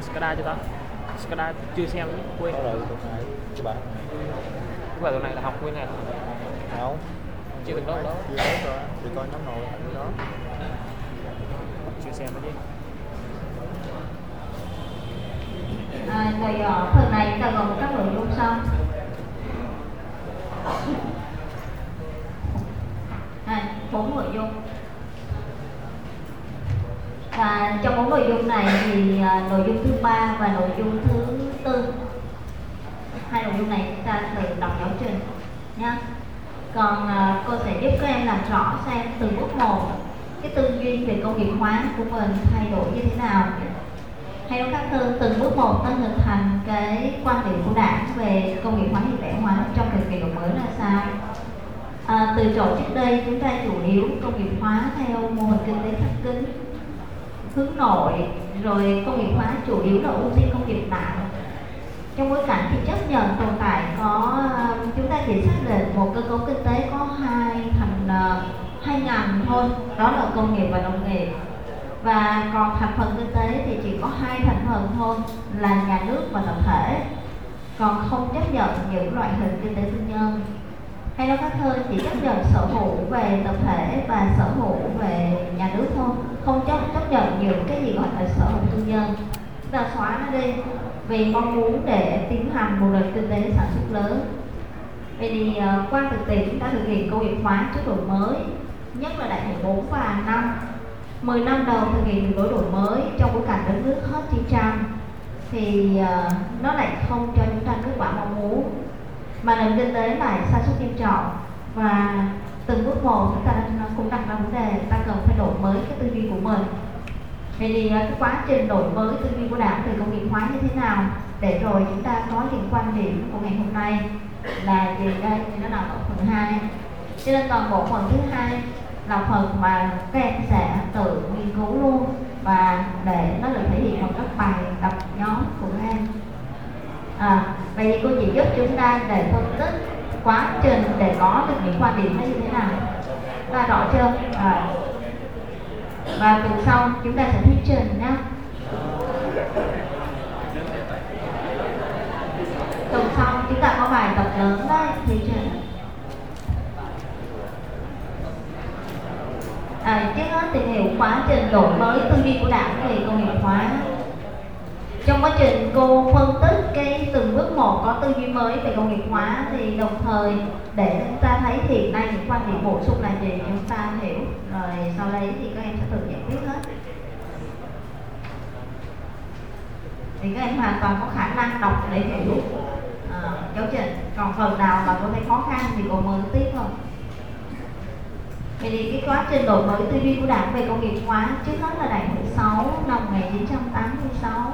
của Skada chưa ta Skada chưa xem quên. Có rồi tuần này các bạn cái bài tuần này là học quên này. Không. Chưa từng đó đó. Chưa hết rồi thì coi nóng nồi ở đó. Chưa xem đó chứ. À, rồi ở phần này ta gồm các nội dung sau à, bốn nội dung và trong bốn nội dung này thì à, nội dung thứ ba và nội dung thứ tư. Hai nội dung này chúng ta tự đọc giáo trình nhé còn uh, cô sẽ giúp các em làm rõ xem từ bước một cái tư duy về công nghiệp hóa của mình thay đổi như thế nào. Hay nói khác hơn từng bước một ta hình thành cái quan điểm của đảng về công nghiệp hóa hiện đại hóa trong thời kỳ đổi mới là sao? À, từ chỗ trước đây chúng ta chủ yếu công nghiệp hóa theo mô hình kinh tế khép kín hướng nội rồi công nghiệp hóa chủ yếu là ưu tiên công bản. Trong bối cảnh thì chấp nhận tồn tại có, chúng ta chỉ xác định một cơ cấu kinh tế có hai thành ờ, hai ngành thôi, đó là công nghiệp và nông nghiệp. Và còn thành phần kinh tế thì chỉ có hai thành phần thôi, là nhà nước và tập thể. Còn không chấp nhận những loại hình kinh tế tư nhân. Hay nói khác hơn chỉ chấp nhận sở hữu về tập thể và sở hữu về nhà nước thôi, không chấp chấp nhận những cái gì gọi là sở hữu tư nhân chúng ta xóa nó đi. Vì mong muốn để tiến hành một nền kinh tế sản xuất lớn. Vậy thì uh, qua thực tiễn chúng ta thực hiện công nghiệp hóa trước đổi mới nhất là đại hội 4 và 5 10 năm đầu thực hiện đường lối đổi mới trong bối cảnh đất nước hết chiến tranh thì uh, nó lại không cho chúng ta kết quả mong muốn. Mà nền kinh tế lại sa sút nghiêm trọng và từng bước một chúng ta cũng đặt ra vấn đề ta cần phải đổi mới cái tư duy của mình. Vậy thì à, cái quá trình đổi mới tư duy của đảng về công nghiệp hóa như thế nào để rồi chúng ta có những quan điểm của ngày hôm nay là gì đây? Thì nó là ở phần 2 cho nên toàn bộ phần thứ hai là phần mà các em sẽ tự nghiên cứu luôn và để nó được thể hiện bằng các bài tập nhóm của các em. À, vậy thì cô chỉ giúp chúng ta để phân tích quá trình để có được những quan điểm nó như thế nào? Ta rõ chưa? À, và tuần sau chúng ta sẽ thuyết trình nhé. Tuần sau chúng ta có bài tập lớn đấy thuyết trình. À, trước nó tìm hiểu quá trình đổi mới tư duy của đảng về công nghiệp hóa trong quá trình cô phân tích cái từng bước một có tư duy mới về công nghiệp hóa thì đồng thời để chúng ta thấy hiện nay những quan điểm bổ sung là gì chúng ta hiểu. Rồi sau đấy thì các em sẽ tự giải quyết hết. Thì các em hoàn toàn có khả năng đọc để hiểu à, giáo trình. Còn phần nào mà cô thấy khó khăn thì cô mới tiếp thôi. Vậy thì cái quá trình đổi mới tư duy của đảng về công nghiệp hóa trước hết là đại hội 6 năm 1986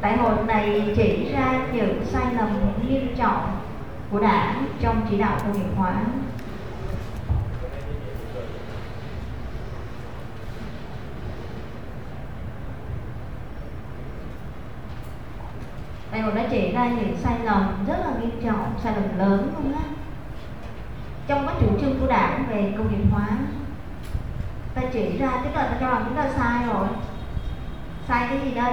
Đại hội này chỉ ra những sai lầm nghiêm trọng của đảng trong chỉ đạo công nghiệp hóa. Đại hội đã chỉ ra những sai lầm rất là nghiêm trọng, sai lầm lớn luôn á. Trong các chủ trương của đảng về công nghiệp hóa ta chỉ ra tức là ta cho rằng chúng ta sai rồi. Sai cái gì đây?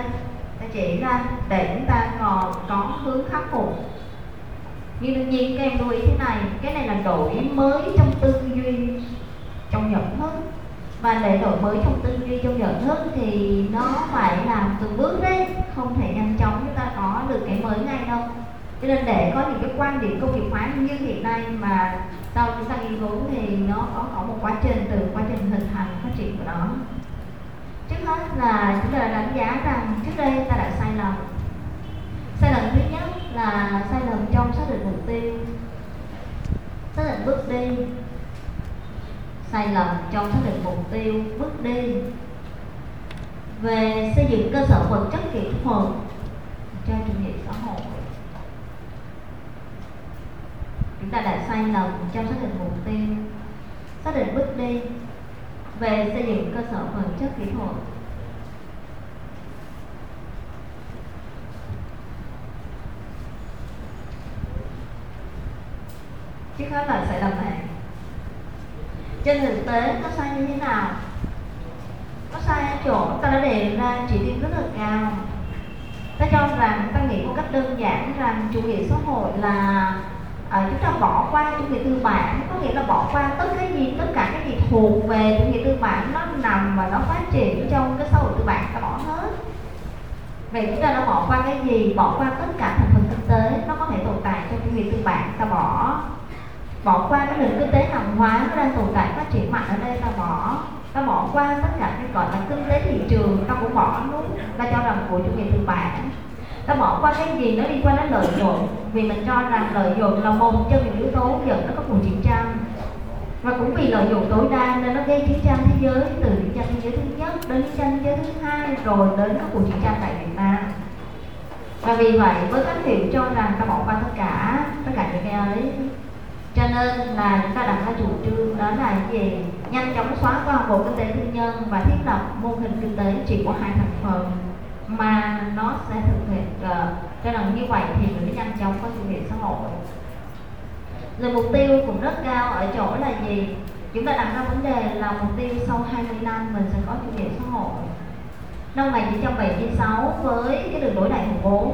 Ta chỉ ra để chúng ta còn có hướng khắc phục. Nhưng đương nhiên các em lưu ý thế này, cái này là đổi mới trong tư duy trong nhận thức. Và để đổi mới trong tư duy trong nhận thức thì nó phải làm từng bước đấy, không thể nhanh chóng chúng ta có được cái mới ngay đâu. Cho nên để có những cái quan điểm công nghiệp hóa như hiện nay mà sau chúng ta nghiên cứu thì nó có có một quá trình, từ quá trình hình thành phát triển của nó trước hết là chúng ta đã đánh giá rằng trước đây ta đã sai lầm. Sai lầm thứ nhất là sai lầm trong xác định mục tiêu. Xác định bước đi sai lầm trong xác định mục tiêu bước đi về xây dựng cơ sở vật chất kỹ thuật cho chủ nghĩa xã hội. Chúng ta đã sai lầm trong xác định mục tiêu. Xác định bước đi về xây dựng cơ sở vật chất kỹ thuật. Chứ không là sẽ làm này trên thực tế có sai như thế nào? Có sai ở chỗ ta đã đề ra chỉ tiêu rất là cao. Ta cho rằng ta nghĩ một cách đơn giản rằng chủ nghĩa xã hội là à, chúng ta bỏ qua chủ nghĩa tư bản có nghĩa là bỏ qua tất cái gì tất cả cái gì thuộc về chủ nghĩa tư bản nó nằm và nó phát triển trong cái xã hội tư bản ta bỏ hết. Vậy chúng ta đã bỏ qua cái gì? Bỏ qua tất cả thành phần kinh tế nó có thể tồn tại trong chủ nghĩa tư bản ta bỏ. Bỏ qua cái nền kinh tế hàng hóa nó đang tồn tại phát triển mạnh ở đây ta bỏ. Ta bỏ qua tất cả cái gọi là kinh tế thị trường ta cũng bỏ luôn. Ta cho rằng của chủ nghĩa tư bản ta bỏ qua cái gì nó liên quan đến lợi nhuận? Vì mình cho rằng lợi nhuận là một trong những yếu tố dẫn tới các cuộc chiến tranh. Và cũng vì lợi dụng tối đa nên nó gây chiến tranh thế giới, từ chiến tranh thế giới thứ nhất đến chiến tranh thế giới thứ hai, rồi đến các cuộc chiến tranh tại Việt Nam. Và vì vậy, với các hiệu cho rằng ta bỏ qua tất cả tất cả những cái ấy, cho nên là chúng ta đặt ra chủ trương, đó là gì? Nhanh chóng xóa qua bộ kinh tế tư nhân và thiết lập mô hình kinh tế chỉ có hai thành phần mà nó sẽ thực hiện uh, cho rằng như vậy thì mới nhanh chóng có sự nghiệp xã hội. Rồi mục tiêu cũng rất cao ở chỗ là gì? Chúng ta đặt ra vấn đề là mục tiêu sau 20 năm mình sẽ có chủ nghĩa xã hội. Năm 1976 với cái đường lối đại khủng bố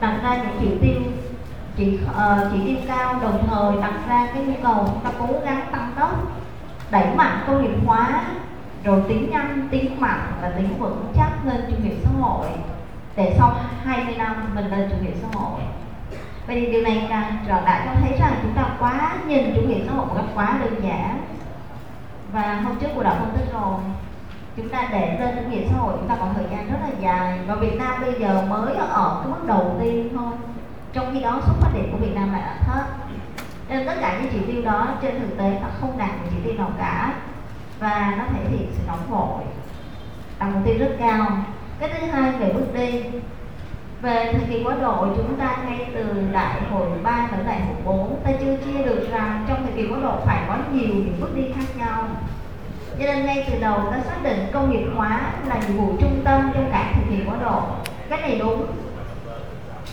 đặt ra những chỉ tiêu chỉ uh, chỉ tiêu cao đồng thời đặt ra cái nhu cầu ta cố gắng tăng tốc đẩy mạnh công nghiệp hóa rồi tính nhanh tính mạnh và tính vững chắc lên chủ nghĩa xã hội. Để sau 20 năm mình lên chủ nghĩa xã hội. Vậy thì điều này càng trở lại cho thấy rằng chúng ta quá nhìn chủ nghĩa xã hội một cách quá đơn giản. Và hôm trước cô đã phân tích rồi, chúng ta để lên chủ nghĩa xã hội, chúng ta còn thời gian rất là dài. Và Việt Nam bây giờ mới ở cái mức đầu tiên thôi. Trong khi đó, xuất phát điểm của Việt Nam lại là thấp. Nên tất cả những chỉ tiêu đó trên thực tế là không đạt được chỉ tiêu nào cả và nó thể hiện sự nóng vội đặt mục tiêu rất cao. Cái thứ hai về bước đi. Về thời kỳ quá độ, chúng ta ngay từ đại hội 3 đến đại hội 4 ta chưa chia được rằng trong thời kỳ quá độ phải có nhiều những bước đi khác nhau. Cho nên ngay từ đầu ta xác định công nghiệp hóa là nhiệm vụ trung tâm trong cả thời kỳ quá độ. Cái này đúng.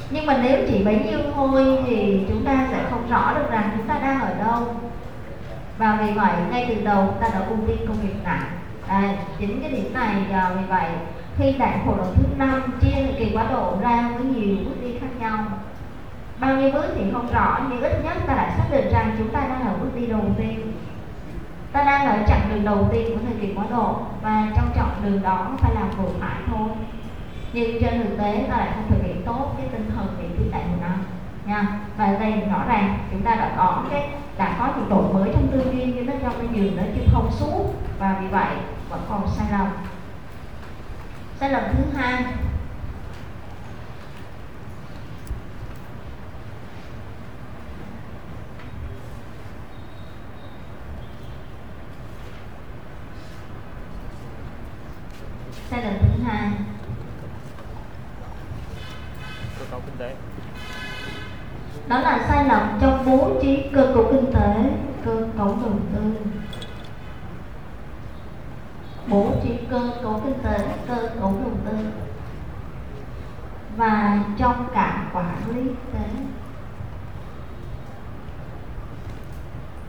Nhưng mà nếu chỉ bấy nhiêu thôi thì chúng ta sẽ không rõ được rằng chúng ta đang ở đâu và vì vậy ngay từ đầu ta đã ưu tiên công việc nặng. À, chính cái điểm này à, vì vậy khi đại hội lần thứ năm chia thời kỳ quá độ ra với nhiều bước đi khác nhau. Bao nhiêu bước thì không rõ nhưng ít nhất ta đã xác định rằng chúng ta đang ở bước đi đầu tiên. Ta đang ở chặng đường đầu tiên của thời kỳ quá độ và trong chặng đường đó phải làm vừa phải thôi. Nhưng trên thực tế ta lại không thực hiện tốt cái tinh thần vị trí đại hội năm nha. Và đây rõ ràng, chúng ta đã có cái, đã có những đổi mới trong tư duy, nhưng nó trong cái giường nó chưa thông suốt. Và vì vậy, vẫn còn sai lầm. Sai lầm thứ hai. Sai lầm thứ hai. Cơ cấu kinh tế đó là sai lầm trong bố trí cơ cấu kinh tế, cơ cấu đầu tư. Bố trí cơ cấu kinh tế, cơ cấu đầu tư. Và trong cả quản lý kinh tế.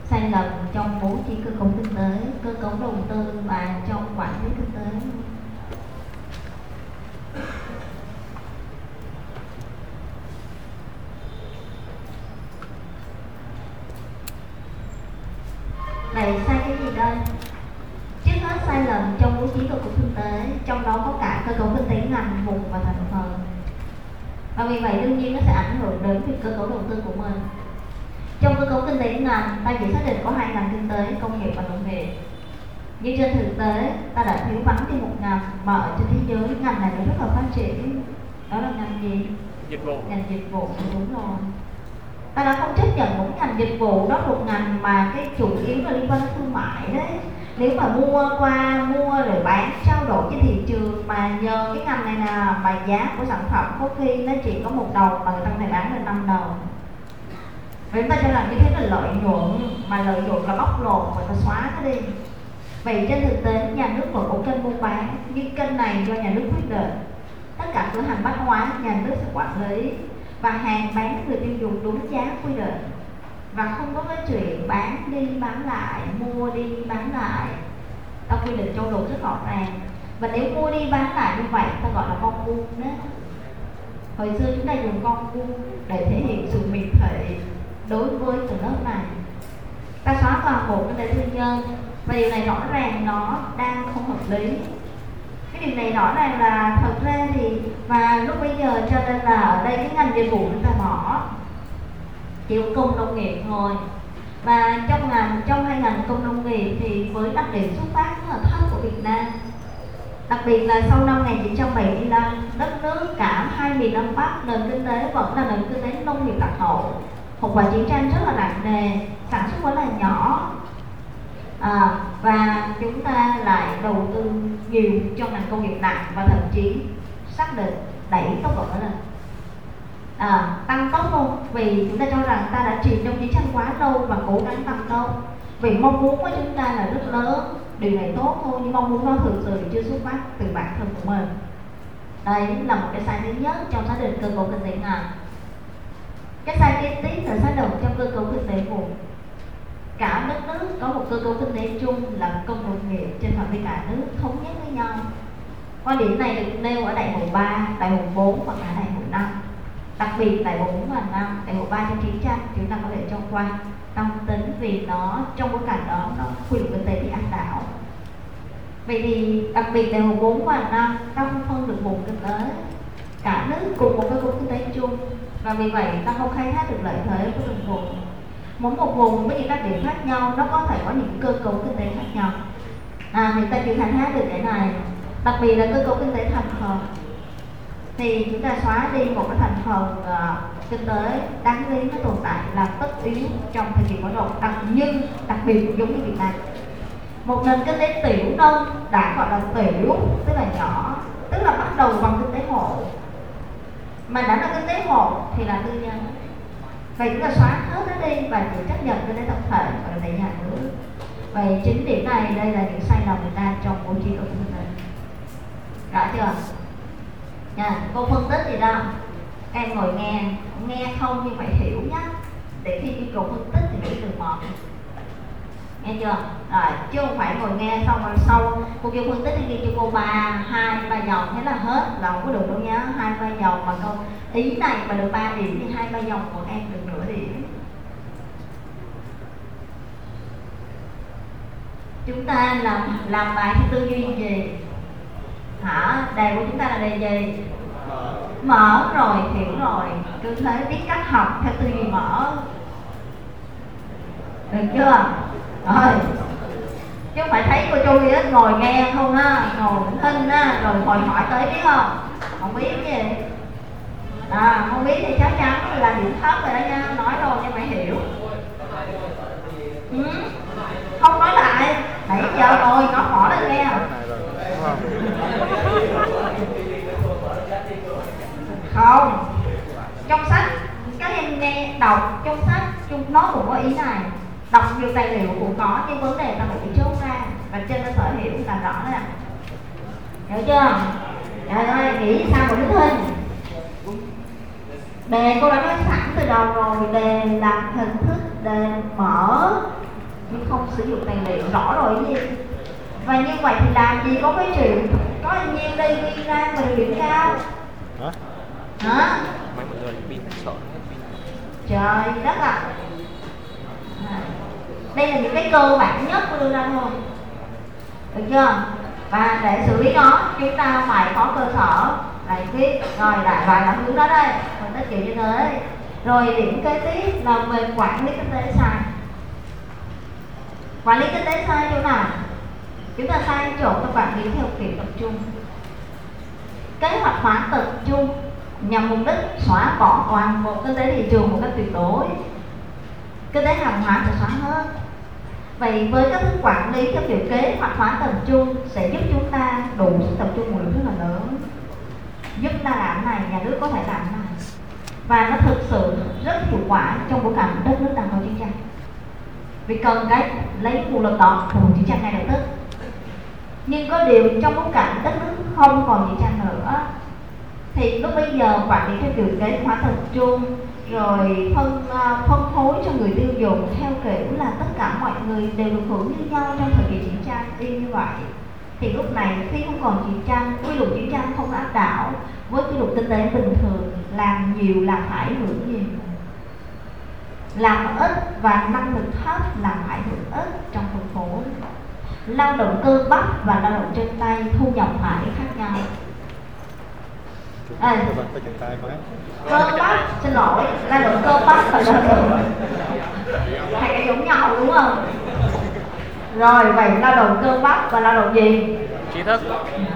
Sai lầm trong bố trí cơ cấu kinh tế, cơ cấu đầu tư và trong quản lý kinh tế này sai cái gì đây trước hết sai lầm trí cơ cấu kinh tế trong đó có cả cơ cấu kinh tế ngành vùng và thành phần. Và vì vậy đương nhiên nó sẽ ảnh hưởng đến việc cơ cấu đầu tư của mình. Trong cơ cấu kinh tế ngành ta chỉ xác định có hai ngành kinh tế công nghiệp và nông nghiệp. Nhưng trên thực tế ta đã thiếu vắng đi một ngành mà ở trên thế giới ngành này nó rất là phát triển. Đó là ngành gì? Dịch vụ. Ngành dịch vụ đúng rồi. Ta đã không chấp nhận một ngành dịch vụ đó một ngành mà cái chủ yếu là liên quan đến thương mại đấy nếu mà mua qua, mua rồi bán, trao đổi trên thị trường mà nhờ cái ngành này là mà giá của sản phẩm có khi nó chỉ có một đồng mà người ta có thể bán được năm đồng. Vậy chúng ta cho rằng như thế là lợi nhuận, mà lợi nhuận là bóc lột và ta xóa nó đi. Vậy trên thực tế, nhà nước vẫn có kênh buôn bán, nhưng kênh này do nhà nước quyết định. Tất cả cửa hàng bách hóa, nhà nước sẽ quản lý và hàng bán người tiêu dùng đúng giá quy định và không có cái chuyện bán đi, bán lại, mua đi, bán lại. Ta quy định trong luật rất rõ ràng. Và nếu mua đi, bán lại như vậy ta gọi là con buôn đó. Hồi xưa chúng ta dùng con buôn để thể hiện sự miệt thị đối với tầng lớp này ta xóa toàn bộ cái tế tư nhân. Và điều này rõ ràng nó đang không hợp lý. Cái điều này rõ ràng là thật ra thì và lúc bây giờ cho nên là ở đây cái ngành dịch vụ chúng ta bỏ chịu cung công nông nghiệp thôi. Và trong ngành trong hai ngành công nông nghiệp thì với đặc điểm xuất phát rất là thấp của Việt Nam. Đặc biệt là sau năm 1975 đất nước cả hai miền Nam Bắc nền kinh tế vẫn là nền kinh tế nông nghiệp lạc hậu hậu quả chiến tranh rất là nặng nề sản xuất rất là nhỏ. À, và chúng ta lại đầu tư nhiều cho ngành công nghiệp nặng và thậm chí xác định đẩy tốc độ lên à, tăng tốc luôn vì chúng ta cho rằng ta đã chìm trong chiến tranh quá lâu và cố gắng tăng tốc. Vì mong muốn của chúng ta là rất lớn điều này tốt thôi nhưng mong muốn nó thường sự chưa xuất phát từ bản thân của mình. Đây là một cái sai thứ nhất trong xác định cơ cấu kinh tế ngành. Cái sai kế tiếp là xác định trong cơ cấu kinh tế vùng. Cả đất nước có một cơ cấu kinh tế chung là công nông nghiệp trên phạm vi cả nước thống nhất với nhau. Quan điểm này được nêu ở đại hội 3, đại hội 4 và cả đại hội 5 đặc biệt tại bộ 4 và 5 tại bộ 3 trong chiến tranh chúng ta có thể cho qua tâm tính vì nó trong bối cảnh đó nó quy luật kinh tế bị áp đảo vậy thì đặc biệt tại bộ 4 và 5 ta không phân được vùng kinh tế cả nước cùng một cái vùng kinh tế chung. Và vì vậy ta không khai thác được lợi thế của từng vùng. Mỗi một vùng với những đặc điểm khác nhau nó có thể có những cơ cấu kinh tế khác nhau. À, người ta chỉ khai thác được cái này. Đặc biệt là cơ cấu kinh tế thành phần thì chúng ta xóa đi một cái thành phần uh, kinh tế đáng lý nó tồn tại là tất yếu trong thời kỳ mở rộng đặc nhưng đặc biệt cũng giống như Việt Nam. Một nền kinh tế tiểu nông đã gọi là tiểu tức là nhỏ tức là bắt đầu bằng kinh tế hộ. Mà đã là kinh tế hộ thì là tư nhân. Vậy chúng ta xóa hết nó đi và chỉ chấp nhận kinh tế tập thể và là nhà nước. Vậy chính điểm này đây là những sai lầm người ta trong bố trí tổ kinh tế. Rõ chưa? Nha cô phân tích gì đó. Các em ngồi nghe nghe không nhưng phải hiểu nhé để khi đi cô phân tích thì biết được một. Nghe chưa? Rồi, chứ không phải ngồi nghe xong rồi sau. Cô kêu phân tích đi cho cô ba, hai, ba dòng. Thế là hết, là không có được đâu nhá. Hai, ba dòng mà câu ý này mà được ba điểm thì hai, ba dòng của em được nửa điểm. Chúng ta làm làm bài tư duy gì hả? Đề của chúng ta là đề gì? Mở. Rồi, hiểu rồi. Cứ thế biết cách học theo tư duy mở. Được chưa? Rồi. Chứ không phải thấy cô chui á ngồi nghe không á, ngồi thinh á, rồi hỏi hỏi tới biết không? Không biết gì à không biết thì chắc chắn là điểm thấp rồi đó nha, nói rồi nhưng phải hiểu. Ừ. không nói lại. Nãy giờ rồi nó hỏi lên nghe cái này rồi đúng không. Trong sách các em nghe, đọc trong sách chung nó cũng có ý này. Đọc nhiều tài liệu cũng có nhưng vấn đề ta phải chốt ra. Và trên cơ sở hiểu là rõ là hiểu chưa? Trời ơi, nghĩ sao mà đứng hình? Đề cô đã nói sẵn từ đầu rồi, đề là hình thức, đề mở. Nhưng không sử dụng tài liệu, rõ rồi gì? Và như vậy thì làm gì có cái chuyện, có nhiêu đây ghi ra mà điểm cao hả? Hả? Mấy mọi người pin sợ trời đất ạ. À. đây là những cái cơ bản nhất của đưa ra thôi. Được chưa? Và để xử lý nó chúng ta phải có cơ sở lại viết rồi đại bài là hướng đó đây. Mình tích kiểu như thế. Rồi điểm kế tiếp là về quản lý kinh tế sai. Quản lý kinh tế sai chỗ nào? Chúng ta sai chỗ ta quản lý theo kiểu tập trung. Kế hoạch hóa tập trung nhằm mục đích xóa bỏ toàn bộ kinh tế thị trường một cách tuyệt đối. Kinh tế hàng hóa sẽ xóa hết. Vậy với các thức quản lý theo kiểu kế hoạch hóa tập trung sẽ giúp chúng ta đủ sức tập trung nguồn lực rất là lớn. Giúp ta làm này, nhà nước có thể làm này và nó thực sự rất hiệu quả trong bối cảnh đất nước đang có chiến tranh. Vì cần cái, lấy nguồn lực đó của chiến tranh ngay lập tức. Nhưng có điều trong bối cảnh đất nước không còn chiến tranh nữa thì lúc bây giờ quản lý theo kiểu kế hóa tập trung rồi phân uh, phân phối cho người tiêu dùng theo kiểu là tất cả mọi người đều được hưởng như nhau trong thời kỳ chiến tranh đi như vậy. Thì lúc này khi không còn chiến tranh quy luật chiến tranh không áp đảo với quy luật kinh tế bình thường làm nhiều là phải hưởng nhiều. Làm ít và năng lực thấp là phải hưởng ít trong phân phối. Lao động cơ bắp và lao động chân tay thu nhập phải khác nhau à. cơ bắp xin lỗi lao động cơ bắp và lao động hai cái giống nhau đúng không? Rồi vậy lao động cơ bắp và lao động gì? Trí thức.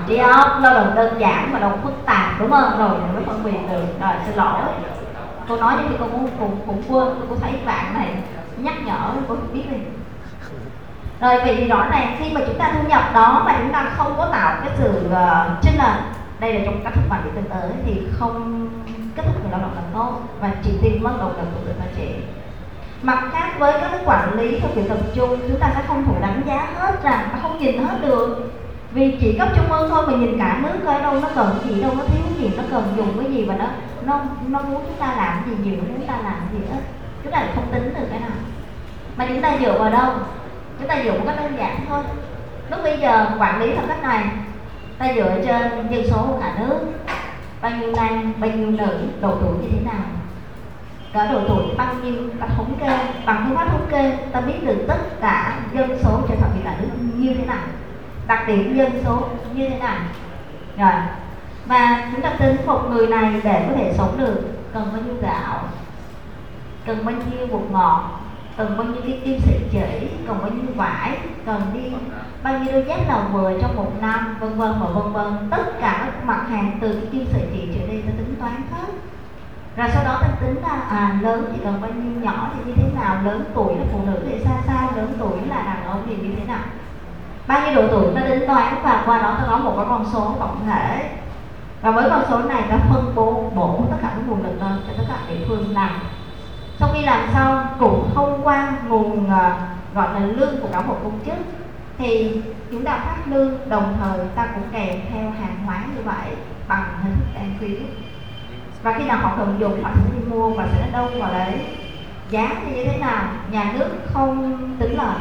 Trí óc lao động đơn giản và lao động phức tạp đúng không? Rồi mới phân biệt được. Rồi xin lỗi. Cô nói như cô cũng cũng cũng quên cô thấy bạn này nhắc nhở cô không biết đi. Rồi thì rõ ràng khi mà chúng ta thu nhập đó mà chúng ta không có tạo cái sự uh, chênh lệch đây là trong các thức quản lý tử tế thì không kết thúc người lao động là tốt và chỉ tìm mất động lực của người phát triển mặt khác với các quản lý theo kiểu tập trung, chúng ta sẽ không thể đánh giá hết rằng không nhìn hết được. Vì chỉ cấp trung ương thôi mà nhìn cả nước coi đâu nó cần gì, đâu nó thiếu gì, nó cần dùng cái gì và nó nó nó muốn chúng ta làm gì, nhiều muốn chúng ta làm gì ít chúng ta lại không tính được cái nào. Mà chúng ta dựa vào đâu? Chúng ta dựa một cách đơn giản thôi. Lúc bây giờ quản lý theo cách này ta dựa trên dân số của cả nước. Bao nhiêu nam bao nhiêu nữ, độ tuổi như thế nào? Cả độ tuổi bao nhiêu ta thống kê, bằng phương pháp thống kê, ta biết được tất cả dân số trên phạm vi cả nước như thế nào. Đặc điểm dân số như thế nào. Rồi, và chúng ta tính một người này để có thể sống được cần bao nhiêu gạo, cần bao nhiêu bột ngọt cần bao nhiêu cái kim sợi chỉ cần bao nhiêu vải, cần đi bao nhiêu đôi dép đầu vừa trong một năm, vân vân và vân vân. Tất cả các mặt hàng từ cái kim sợi chỉ trở đi ta tính toán hết. Rồi sau đó ta tính ra à lớn thì cần bao nhiêu, nhỏ thì như thế nào, lớn tuổi là phụ nữ thì sao sao lớn tuổi là đàn ông thì như thế nào. Bao nhiêu độ tuổi ta tính toán và qua đó ta có một cái con số tổng thể. Và với con số này ta phân bố bổ tất cả các nguồn lực lên cho tất cả địa phương làm sau khi làm xong, cũng thông qua nguồn ờ, gọi là lương của cả một công chức, thì chúng ta phát lương, đồng thời ta cũng kèm theo hàng hóa như vậy bằng hình thức đăng ký. Và khi nào họ cần dùng, họ sẽ đi mua và sẽ đâu vào đấy giá thì như thế nào? Nhà nước không tính lời.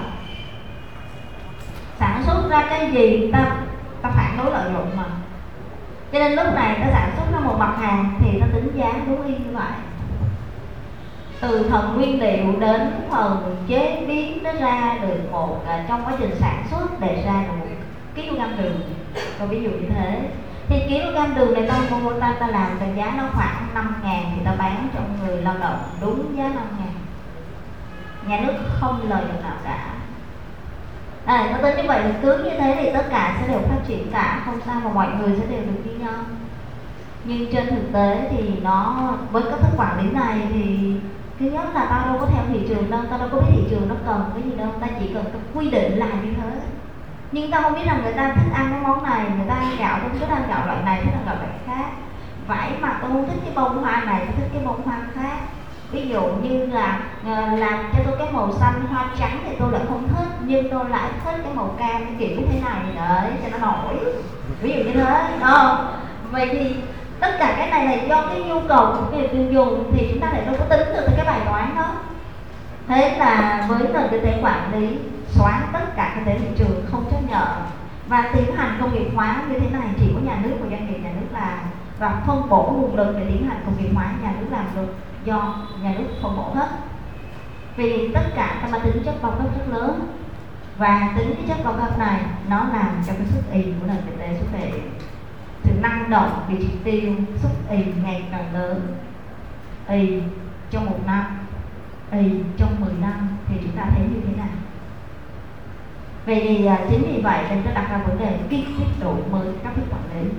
Sản xuất ra cái gì, ta ta phản đối lợi nhuận mà. Cho nên lúc này ta sản xuất ra một mặt hàng thì nó tính giá đúng y như vậy từ phần nguyên liệu đến phần chế biến nó ra được một à, trong quá trình sản xuất để ra được một kg đường. Còn ví dụ như thế. Thì kg đường này ta mua ta ta làm cái giá nó khoảng 5 ngàn thì ta bán cho người lao động đúng giá 5 ngàn. Nhà nước không lời được nào cả. À, nó tới như vậy là cứ như thế thì tất cả sẽ đều phát triển cả. Không sao mà mọi người sẽ đều được như nhau. Nhưng trên thực tế thì nó với các thức quản lý này thì thứ nhất là tao đâu có theo thị trường đâu tao đâu có biết thị trường nó cần cái gì đâu, ta chỉ cần ta quy định là như thế nhưng tao không biết rằng người ta thích ăn cái món này, người ta ăn gạo không thích ăn gạo loại này, thích ăn gạo loại khác. Vải mà tôi không thích cái bông hoa này tôi thích cái bông hoa khác. Ví dụ như là ờ, làm cho tôi cái màu xanh, hoa trắng thì tôi lại không thích, nhưng tôi lại thích cái màu cam, cái kiểu thế này để cho nó nổi. Ví dụ như thế không vậy thì tất cả cái này là do cái nhu cầu của người tiêu dùng thì chúng ta lại đâu có tính được cái bài toán đó. Thế là với nền kinh tế quản lý, xóa tất cả kinh tế thị trường không chấp nhận và tiến hành công nghiệp hóa như thế này, chỉ có nhà nước và doanh nghiệp nhà nước làm. Và phân bổ nguồn lực để tiến hành công nghiệp hóa, nhà nước làm được, do nhà nước phân bổ hết. Vì tất cả các mang tính chất bao cấp rất lớn. Và tính cái chất bao cấp này, nó làm cho cái sức y của nền kinh tế xuất hiện sự năng động vì chỉ tiêu xuất ì ngày càng lớn. Ì trong một năm ì trong 10 năm thì chúng ta thấy như thế nào? Vậy thì à, chính vì vậy nên tôi đặt ra vấn đề kiên thiết đổi mới các thức quản lý.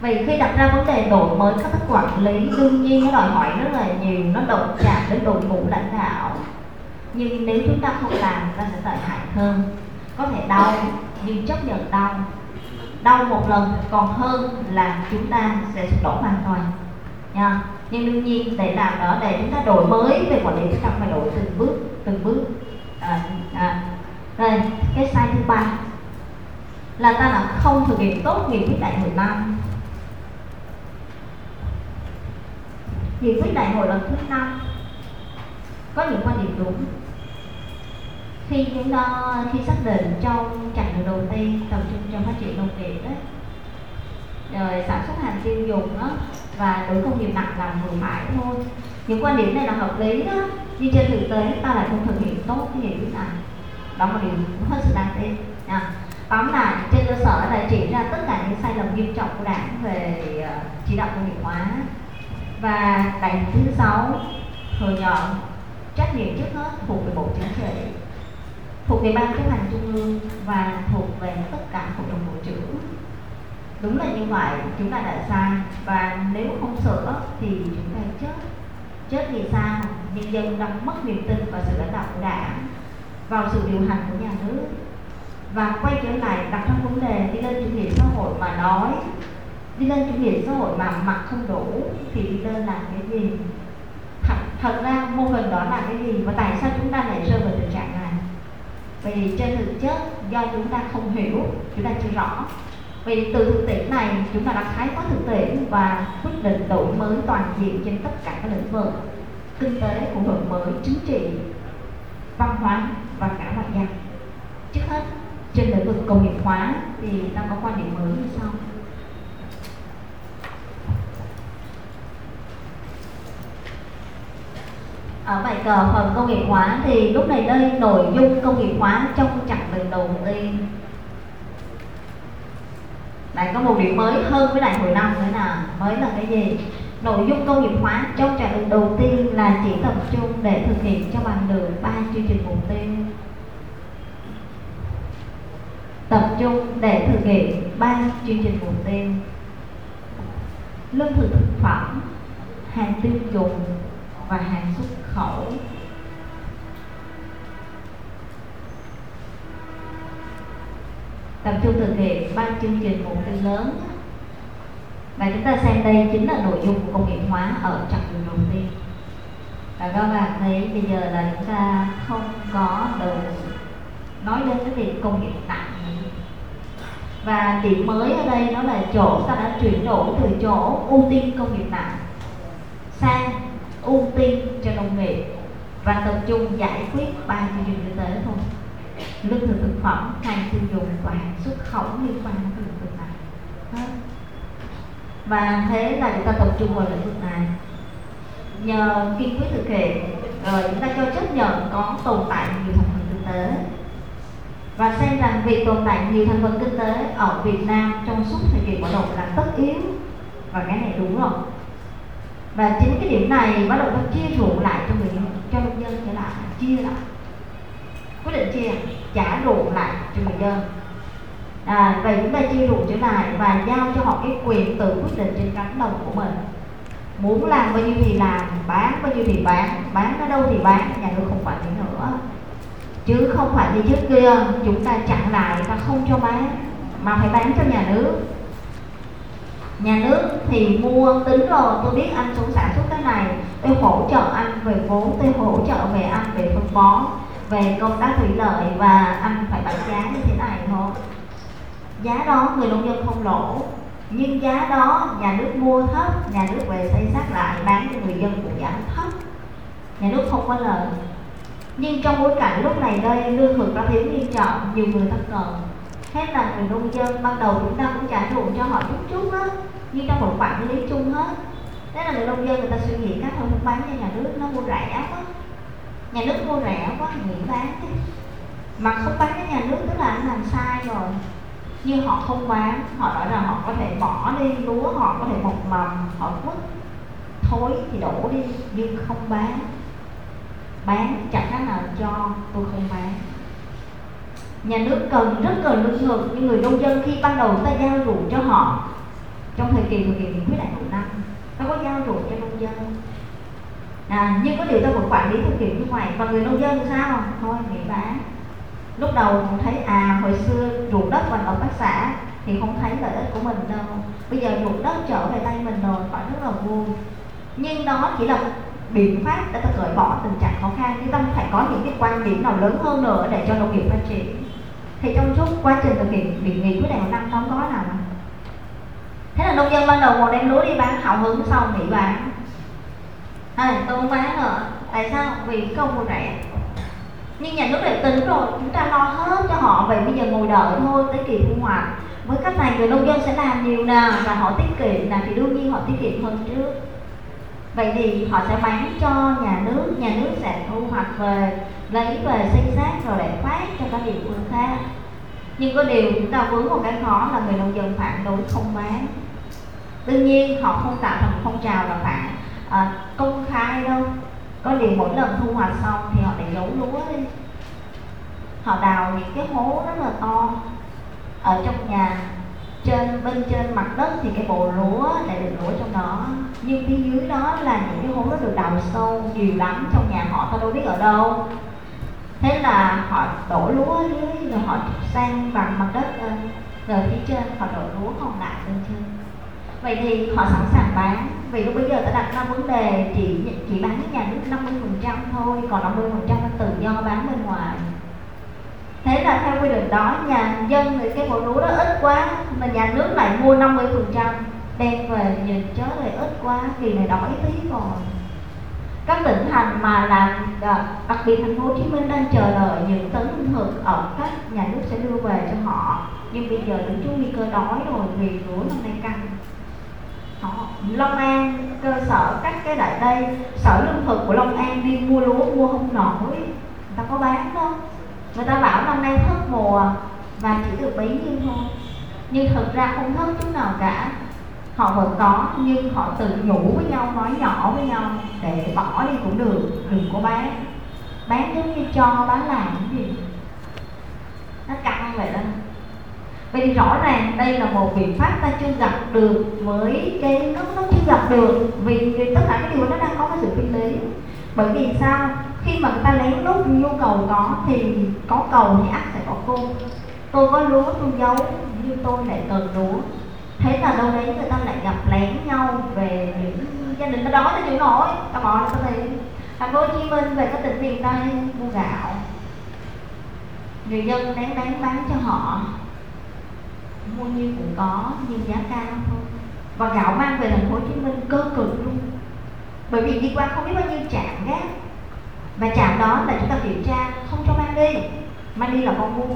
Vậy khi đặt ra vấn đề đổi mới các thức quản lý, đương nhiên nó đòi hỏi rất là nhiều, nó động chạm đến đội ngũ lãnh đạo. Nhưng nếu chúng ta không làm, ta sẽ tệ hại hơn. Có thể đau, nhưng chấp nhận đau đau một lần còn hơn là chúng ta sẽ đổ hoàn toàn. Nha. Nhưng đương nhiên để làm đó để chúng ta đổi mới về quản lý chúng ta phải đổi từng bước từng bước. À, à. đây cái sai thứ ba là ta đã không thực hiện tốt nghị quyết đại hội năm. Nghị quyết đại hội lần thứ năm có những quan điểm đúng khi chúng ta khi xác định trong chặng đường đầu tiên tập trung cho phát triển nông nghiệp đấy. Rồi sản xuất hàng tiêu dùng đó và đối công nghiệp nặng làm vừa phải thôi. Những quan điểm này là hợp lý đó. Nhưng trên thực tế ta lại không thực hiện tốt cái nghị quyết này. Đó là điều hết sức đáng tiếc. À, tóm lại trên cơ sở đã chỉ ra tất cả những sai lầm nghiêm trọng của đảng về ờ, chỉ đạo công nghiệp hóa. Và đại thứ sáu thừa nhận trách nhiệm trước hết thuộc về bộ chính trị thuộc về ban chấp hành trung ương và thuộc về tất cả hội đồng bộ trưởng. Đúng là như vậy chúng ta đã sai và nếu không sửa thì chúng ta chết. Chết vì sao? Nhân dân đang mất niềm tin vào sự lãnh đạo của đảng vào sự điều hành của nhà nước. Và quay trở lại đặt ra vấn đề đi lên chủ nghĩa xã hội mà nói. Đi lên chủ nghĩa xã hội mà mặc không đủ thì đi lên làm cái gì? Thật, thật ra mô hình đó là cái gì? Và tại sao chúng ta lại rơi vào tình trạng này? Vì trên thực chất do chúng ta không hiểu, chúng ta chưa rõ. Vì từ thực tiễn này, chúng ta đã khái quát thực tiễn và quyết định đổi mới toàn diện trên tất cả các lĩnh vực kinh tế, của đổi mới, chính trị, văn hóa và cả ngoại giao. Trước hết, trên lĩnh vực công nghiệp hóa thì ta có quan điểm mới như sau. Ở bài cờ phần công nghiệp hóa thì lúc này đây nội dung công nghiệp hóa trong chặng đường đầu tiên. Lại có một điểm mới hơn với đại hội năm nữa là mới là cái gì? Nội dung công nghiệp hóa trong chặng đường đầu tiên là chỉ tập trung để thực hiện cho bằng được ba chương trình mục tiêu. Tập trung để thực hiện ba chương trình mục tiêu. Lương thực thực phẩm, hàng tiêu dùng và hàng xuất khẩu. Tập trung thực hiện ba chương trình mục tiêu lớn. Và chúng ta xem đây chính là nội dung của công nghiệp hóa ở chặng đường đầu tiên. Và các bạn thấy bây giờ là chúng ta không có được nói đến cái việc công nghiệp nặng và điểm mới ở đây đó là chỗ ta đã chuyển đổi từ chỗ ưu tiên công nghiệp nặng sang ưu tiên cho nông nghiệp và tập trung giải quyết ba chương trình kinh tế thôi. Lương thực thực phẩm hàng tiêu dùng và hàng xuất khẩu liên quan đến lĩnh vực này. Và thế là chúng ta tập trung vào lĩnh vực này. Nhờ kiên quyết thực hiện, rồi chúng ta cho chấp nhận có tồn tại nhiều thành phần kinh tế. Và xem rằng việc tồn tại nhiều thành phần kinh tế ở Việt Nam trong suốt thời kỳ mở đầu là tất yếu. Và cái này đúng rồi và chính cái điểm này bắt đầu nó chia ruộng lại cho người cho nông dân trở lại chia lại. Quyết định chia trả ruộng lại cho người dân. À, vậy chúng ta chia ruộng trở lại và giao cho họ cái quyền tự quyết định trên cánh đồng của mình. Muốn làm bao nhiêu thì làm bán bao nhiêu thì bán bán ở đâu thì bán nhà nước không quản lý nữa. Chứ không phải như trước kia chúng ta chặn lại ta không cho bán mà phải bán cho nhà nước nhà nước thì mua tính rồi, tôi biết anh xuống sản xuất cái này tôi hỗ trợ anh về vốn tôi hỗ trợ về anh về phân bón, về công tác thủy lợi, và anh phải bán giá như thế này thôi. Giá đó người nông dân không lỗ, nhưng giá đó nhà nước mua thấp, nhà nước về xây xác lại, bán cho người dân cũng giảm thấp. Nhà nước không có lời. Nhưng trong bối cảnh lúc này đây, lương thực đã thiếu nghiêm trọng, nhiều người thất cần hết là người nông dân ban đầu chúng ta cũng trả ruộng cho họ chút chút á nhưng trong một quản lý chung hết. Thế là người nông dân người ta suy nghĩ cách thôi không bán cho nhà nước nó mua rẻ quá. Nhà nước mua rẻ quá nghĩ bán chứ mà không bán cho nhà nước tức là anh làm sai rồi. Nhưng họ không bán, họ nói rằng họ có thể bỏ đi, lúa họ có thể mọc mầm, họ quất thối thì đổ đi, nhưng không bán. Bán chẳng khác nào cho, tôi không bán nhà nước cần rất cần lương thực nhưng người nông dân khi ban đầu ta giao ruộng cho họ. Trong thời kỳ thực hiện nghị quyết đại hội năm ta có giao ruộng cho nông dân. À, nhưng có điều ta vẫn quản lý thực hiện như ngoài. Và người nông dân thì sao? Thôi nghỉ bán lúc đầu cũng thấy à hồi xưa ruộng đất và hợp tác xã thì không thấy lợi ích của mình đâu. Bây giờ ruộng đất trở về tay mình rồi phải rất là vui. Nhưng đó chỉ là biện pháp để ta cởi bỏ tình trạng khó khăn. Chứ ta phải có những cái quan điểm nào lớn hơn nữa để cho nông nghiệp phát triển thì trong suốt quá trình thực hiện việc nghị quyết đại hội năm không có nào mà thế là nông dân ban đầu còn đem lúa đi bán hào hứng sau nghỉ bán. À, tôi không bán nữa tại sao? Vì công mua rẻ nhưng nhà nước lại tính rồi chúng ta lo hết cho họ. Vậy bây giờ ngồi đợi thôi tới kỳ thu hoạch. Với cách này người nông dân sẽ làm nhiều nè và họ tiết kiệm là thì đương nhiên họ tiết kiệm hơn trước. Vậy thì họ sẽ bán cho nhà nước nhà nước sẽ thu hoạch về lấy về xây xác rồi để phát cho các địa phương khác. Nhưng có điều chúng ta vướng một cái khó là người nông dân phản đối không bán. Đương nhiên họ không tạo thành phong trào là phản à, công khai đâu. Có điều mỗi lần thu hoạch xong thì họ lại giấu lúa đi. Họ đào những cái hố rất là to ở trong nhà. Trên bên trên mặt đất thì cái bộ lúa lại được lúa trong đó. Nhưng phía dưới đó là những cái hố nó được đào sâu nhiều lắm trong nhà họ ta đâu biết ở đâu thế là họ đổ lúa ở dưới, rồi họ sang bằng mặt đất lên. Rồi phía trên họ đổ lúa còn lại lên trên. Vậy thì họ sẵn sàng bán. Vì lúc bây giờ ta đặt ra vấn đề chỉ chỉ bán với nhà nước 50 phần trăm thôi, còn 50 phần trăm tự do bán bên ngoài. Thế là theo quy định đó, nhà dân thì cái bộ lúa đó ít quá, mà nhà nước lại mua 50 phần trăm đem về nhìn chớ lại ít quá kỳ này đói tí rồi các tỉnh thành mà làm à, đặc biệt thành phố Hồ Chí Minh đang chờ đợi những tấn lương thực ở các nhà nước sẽ đưa về cho họ. Nhưng bây giờ đứng trước nguy cơ đói rồi vì lúa năm nay căng. Họ, Long An, cơ sở các cái đại đây, sở lương thực của Long An đi mua lúa mua không nổi. Người ta có bán đâu người ta bảo năm nay thất mùa và chỉ được bấy nhiêu thôi. Nhưng thực ra không thất chút nào cả họ vẫn có nhưng họ tự nhủ với nhau nói nhỏ với nhau để bỏ đi cũng được đừng có bán. Bán giống như cho bán làm cái gì? Nó căng vậy đó? Vậy thì rõ ràng đây là một biện pháp ta chưa gặp được với cái nó nó chưa gặp được vì, vì tất cả cái điều nó đang có cái sự phi lý bởi vì sao? Khi mà người ta lén lút nhu cầu có thì có cầu thì ắt sẽ có cung tôi có lúa tôi giấu nhưng tôi lại cần lúa thế là đâu đấy người ta lại gặp lén nhau về những gia đình ta đói ta chịu nổi. Ta bỏ nó thấy thì thành phố hồ chí minh về các tỉnh miền tây mua gạo. Người dân đáng đáng bán cho họ. Mua nhiêu cũng có nhưng giá cao thôi. Và gạo mang về thành phố hồ chí minh cơ cực luôn. Bởi vì đi qua không biết bao nhiêu trạm gác. Và trạm đó là chúng ta kiểm tra không cho mang đi mang đi là con mua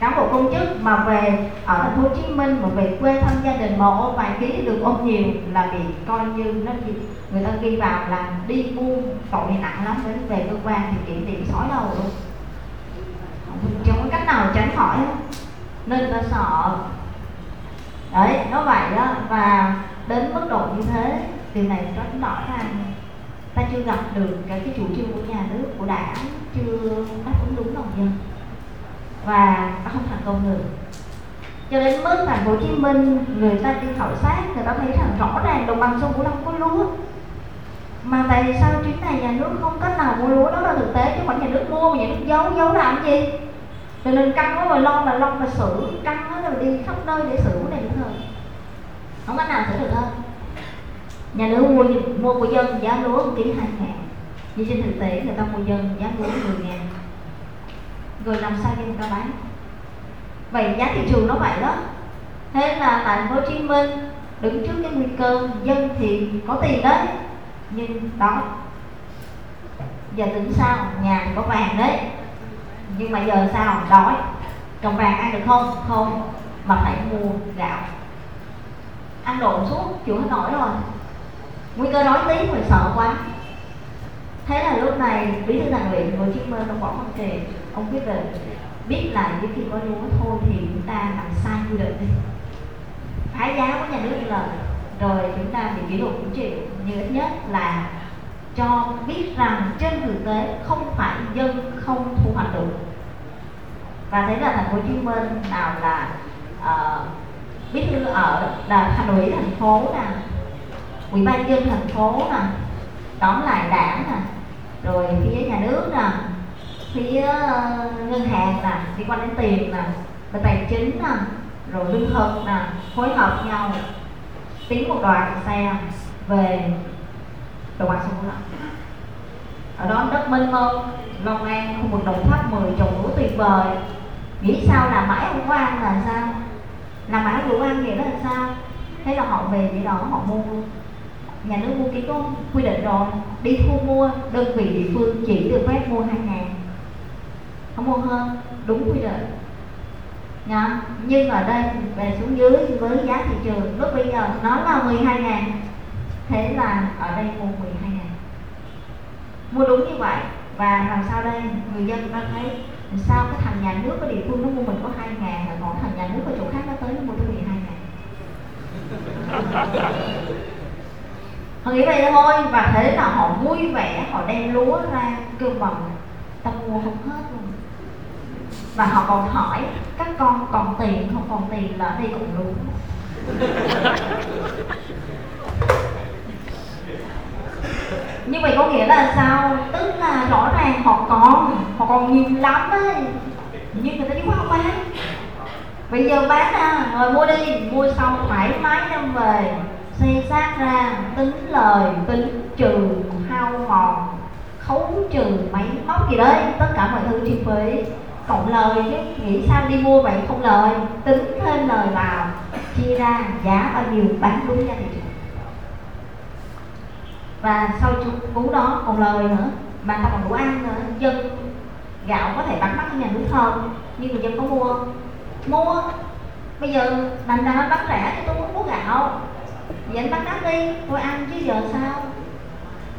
cán bộ công chức mà về ở thành phố Hồ Chí Minh mà về quê thăm gia đình mà ôm vài ký được ôm nhiều là bị coi như nó người ta ghi vào là đi buôn tội nặng lắm đến về cơ quan thì kiểm điểm sói đầu luôn. Không có cách nào tránh khỏi nên ta sợ. Đấy nó vậy đó và đến mức độ như thế thì này rất rõ ràng. Ta chưa gặp được cái, cái chủ trương của nhà nước của đảng chưa đáp ứng đúng lòng dân và nó không thành công được. Cho đến mức thành phố Hồ Chí Minh, người ta đi khảo sát, người ta thấy rằng rõ ràng đồng bằng sông Cửu Long có lúa. Mà tại sao chuyến này nhà nước không cách nào mua lúa? Đó là thực tế, chứ không nhà nước mua mà nhà nước giấu giấu làm gì? Cho nên căng quá rồi, lo mà lo mà xử. Căng quá rồi đi khắp nơi để xử cái này nữa thôi. Không cách nào xử được hơn nhà nước mua mua của dân giá lúa một ký hai ngàn. Nhưng trên thực tế, người ta mua dân giá lúa 10 ngàn rồi làm sao cho người ta bán. Vậy giá thị trường nó vậy đó. Thế là tại thành phố Hồ Chí Minh đứng trước cái nguy cơ dân thì có tiền đấy. Nhưng đó, giờ tính sao, nhà thì có vàng đấy. Nhưng mà giờ sao, đói. Trồng vàng ăn được không? Không, mà phải mua gạo. Ăn độn suốt, chịu hết nổi rồi. Nguy cơ nói tí mình sợ quá. Thế là lúc này, bí thư thành ủy hồ chí minh ông võ văn kiệt ông biết rồi biết là những khi có lúa thôi thì chúng ta làm sai quy định đi. Phá giá của nhà nước như rồi chúng ta bị kỷ luật cũng chịu. Như ít nhất là cho biết rằng trên thực tế không phải dân không thu hoạch được. Và thấy là thành phố hồ chí minh nào là uh, bí thư ở là thành ủy thành phố nè ủy ban dân thành phố nè tóm lại đảng nè rồi phía nhà nước nè phía ờ, ngân hàng nè, liên quan đến tiền nè, về tài chính nè, rồi lương thực nè, phối hợp nhau tiến một đoàn xe về đồng bằng sông Cửu ở đó đất mênh mông, Long An, khu vực Đồng Tháp 10 trồng lúa tuyệt vời. Nghĩ sao làm mãi không có ăn là sao? Làm mãi đủ ăn vậy đó là sao? Thế là họ về vậy đó họ mua. Luôn nhà nước mua ký có quy định rồi, đi thu mua, đơn vị địa phương chỉ được phép mua hai ngàn không mua hơn đúng quy định. Nha. nhưng ở đây về xuống dưới với giá thị trường, lúc bây giờ nó là 12 ngàn, thế là ở đây mua 12 ngàn. Mua đúng như vậy, và làm sao đây? Người dân ta thấy sao cái thằng nhà nước, cái địa phương nó mua mình có hai ngàn, mà còn thằng nhà nước ở chỗ khác nó tới nó mua tới 12 ngàn? Họ nghĩ vậy thôi, và thế là họ vui vẻ, họ đem lúa ra kêu bằng tao mua không hết luôn và họ còn hỏi các con còn tiền không? Còn tiền là đây cùng luôn. Như vậy có nghĩa là sao? Tức là rõ ràng họ còn họ còn nhiều lắm ấy. Nhưng người ta đi qua không bán bây giờ bán à rồi mua đi mua xong thoải mái đem về. Xây xác ra tính lời tính trừ hao mòn khấu trừ máy móc gì đấy. Tất cả mọi thứ chi phí cộng lời chứ. Nghĩ sao đi mua vậy không lời? Tính thêm lời vào chia ra giá bao nhiêu, bán đúng giá thị trường. Và sau chu cú đó còn lời nữa, mà ta còn đủ ăn nữa. Dân gạo có thể bán mắc nhà nước hơn, nhưng người dân có mua không? mua. Bây giờ đành ra nó bán rẻ cho tôi muốn mua gạo. Vậy anh bán đắt đi, tôi ăn chứ giờ sao?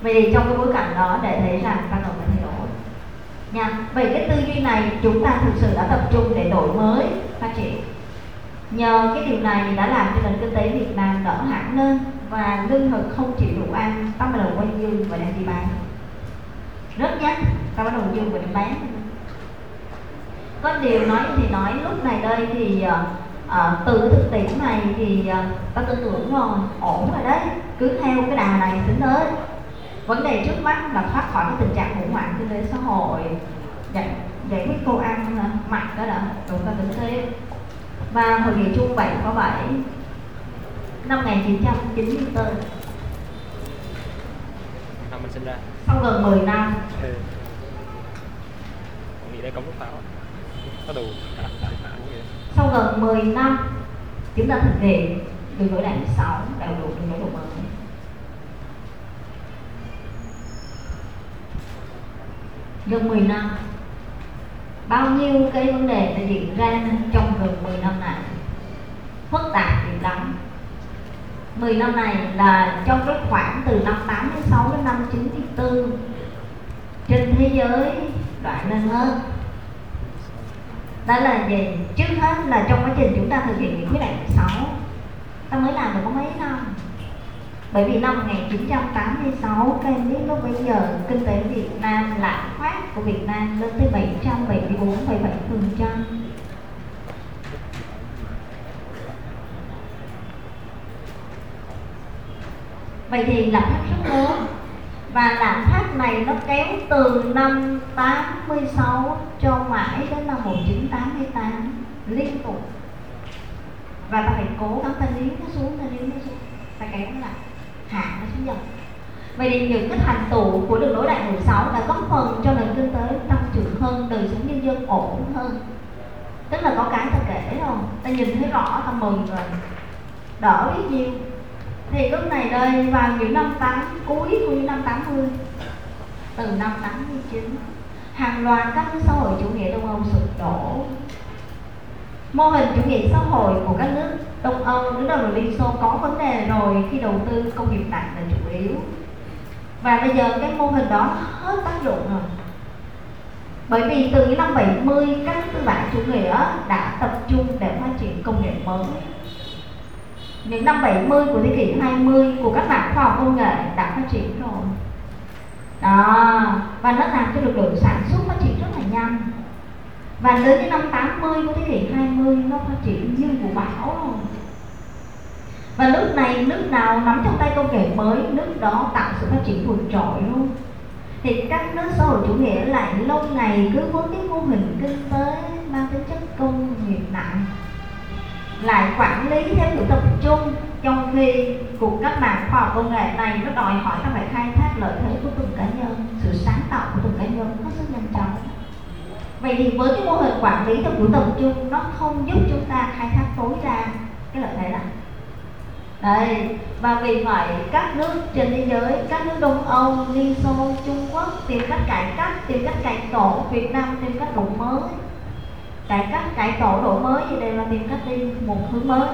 Vì trong cái bối cảnh đó để thấy rằng ta cần phải nha. Vậy cái tư duy này chúng ta thực sự đã tập trung để đổi mới phát triển nhờ cái điều này đã làm cho nền kinh tế Việt Nam đỡ hẳn lên và lương thực không chịu đủ ăn. Ta bắt đầu quay dương và đem đi bán. Rất nhắc ta bắt đầu dương và đem bán. Có điều nói thì nói lúc này đây thì uh, uh, từ thực tiễn này thì uh, ta tư tưởng rồi ổn rồi đấy. Cứ theo cái đà này tính tới vấn đề trước mắt là thoát khỏi cái tình trạng khủng hoảng kinh tế xã hội. Giải, giải quyết cô ăn mạnh đó đã chúng ta tính thêm và hội nghị chung 7 có 7 năm 1994 năm mình sinh ra. Sau gần 10 năm. Ừ. nghĩ đây công lúc pháo có đủ sau gần 10 năm chúng ta thực hiện đường lối đảng 6 đạo luật đường lối đổi mới gần 10 năm. Bao nhiêu cái vấn đề đã diễn ra trong gần 10 năm này? Phức tạp thì lắm. 10 năm này là trong cái khoảng từ năm 86 đến năm 94 trên thế giới, đoạn lên hơn đó là gì trước hết là trong quá trình chúng ta thực hiện nghị quyết đại 6 ta mới làm được có mấy năm bởi vì năm 1986 các em biết lúc bây giờ kinh tế Việt Nam lạm phát của Việt Nam lên tới 774,7 phần trăm. Vậy thì lạm phát rất lớn. Và lạm phát này nó kéo từ năm 86 cho mãi đến năm 1988 liên tục. Và ta phải cố gắng ta liếm nó xuống ta liếm nó xuống ta kéo nó lại hạ nó xuống dần vậy thì những cái thành tựu của đường lối đại 16 đã góp phần cho nền kinh tế tăng trưởng hơn, đời sống nhân dân ổn hơn. Tức là có cái ta kể rồi ta nhìn thấy rõ, ta mừng rồi. Đỡ biết nhiêu thì lúc này đây, vào những năm tám, cuối của những năm 80 từ năm 89 hàng loạt các nước xã hội chủ nghĩa Đông Âu sụp đổ. Mô hình chủ nghĩa xã hội của các nước Đông Âu đứng đầu là Liên Xô có vấn đề rồi khi đầu tư công nghiệp nặng là chủ yếu. Và bây giờ cái mô hình đó hết tác dụng rồi. Bởi vì từ những năm 70 các tư bản chủ nghĩa đã tập trung để phát triển công nghệ mới. Những năm 70 của thế kỷ 20 của các bạn khoa học công nghệ đã phát triển rồi. Đó, và nó làm cho lực lượng sản xuất phát triển rất là nhanh. Và đến những năm 80 của thế kỷ 20 nó phát triển như của bão rồi và nước này nước nào nắm trong tay công nghệ mới, nước đó tạo sự phát triển vượt trội luôn. Thì các nước xã hội chủ nghĩa lại lâu ngày cứ muốn cái mô hình kinh tế mang tính chất công nghiệp nặng, lại quản lý theo kiểu tập trung. Trong khi cuộc cách mạng khoa học công nghệ này nó đòi hỏi ta phải khai thác lợi thế của từng cá nhân, sự sáng tạo của từng cá nhân hết sức nhanh chóng. Vậy thì với cái mô hình quản lý theo kiểu tập trung, nó không giúp chúng ta khai thác tối đa cái lợi thế đó. Đấy, và vì vậy các nước trên thế giới, các nước Đông Âu, Liên Xô, Trung Quốc tìm cách cải cách, tìm cách cải tổ, Việt Nam tìm cách đổi mới. Cải cách, cải tổ, đổi mới thì đều là tìm cách đi một hướng mới.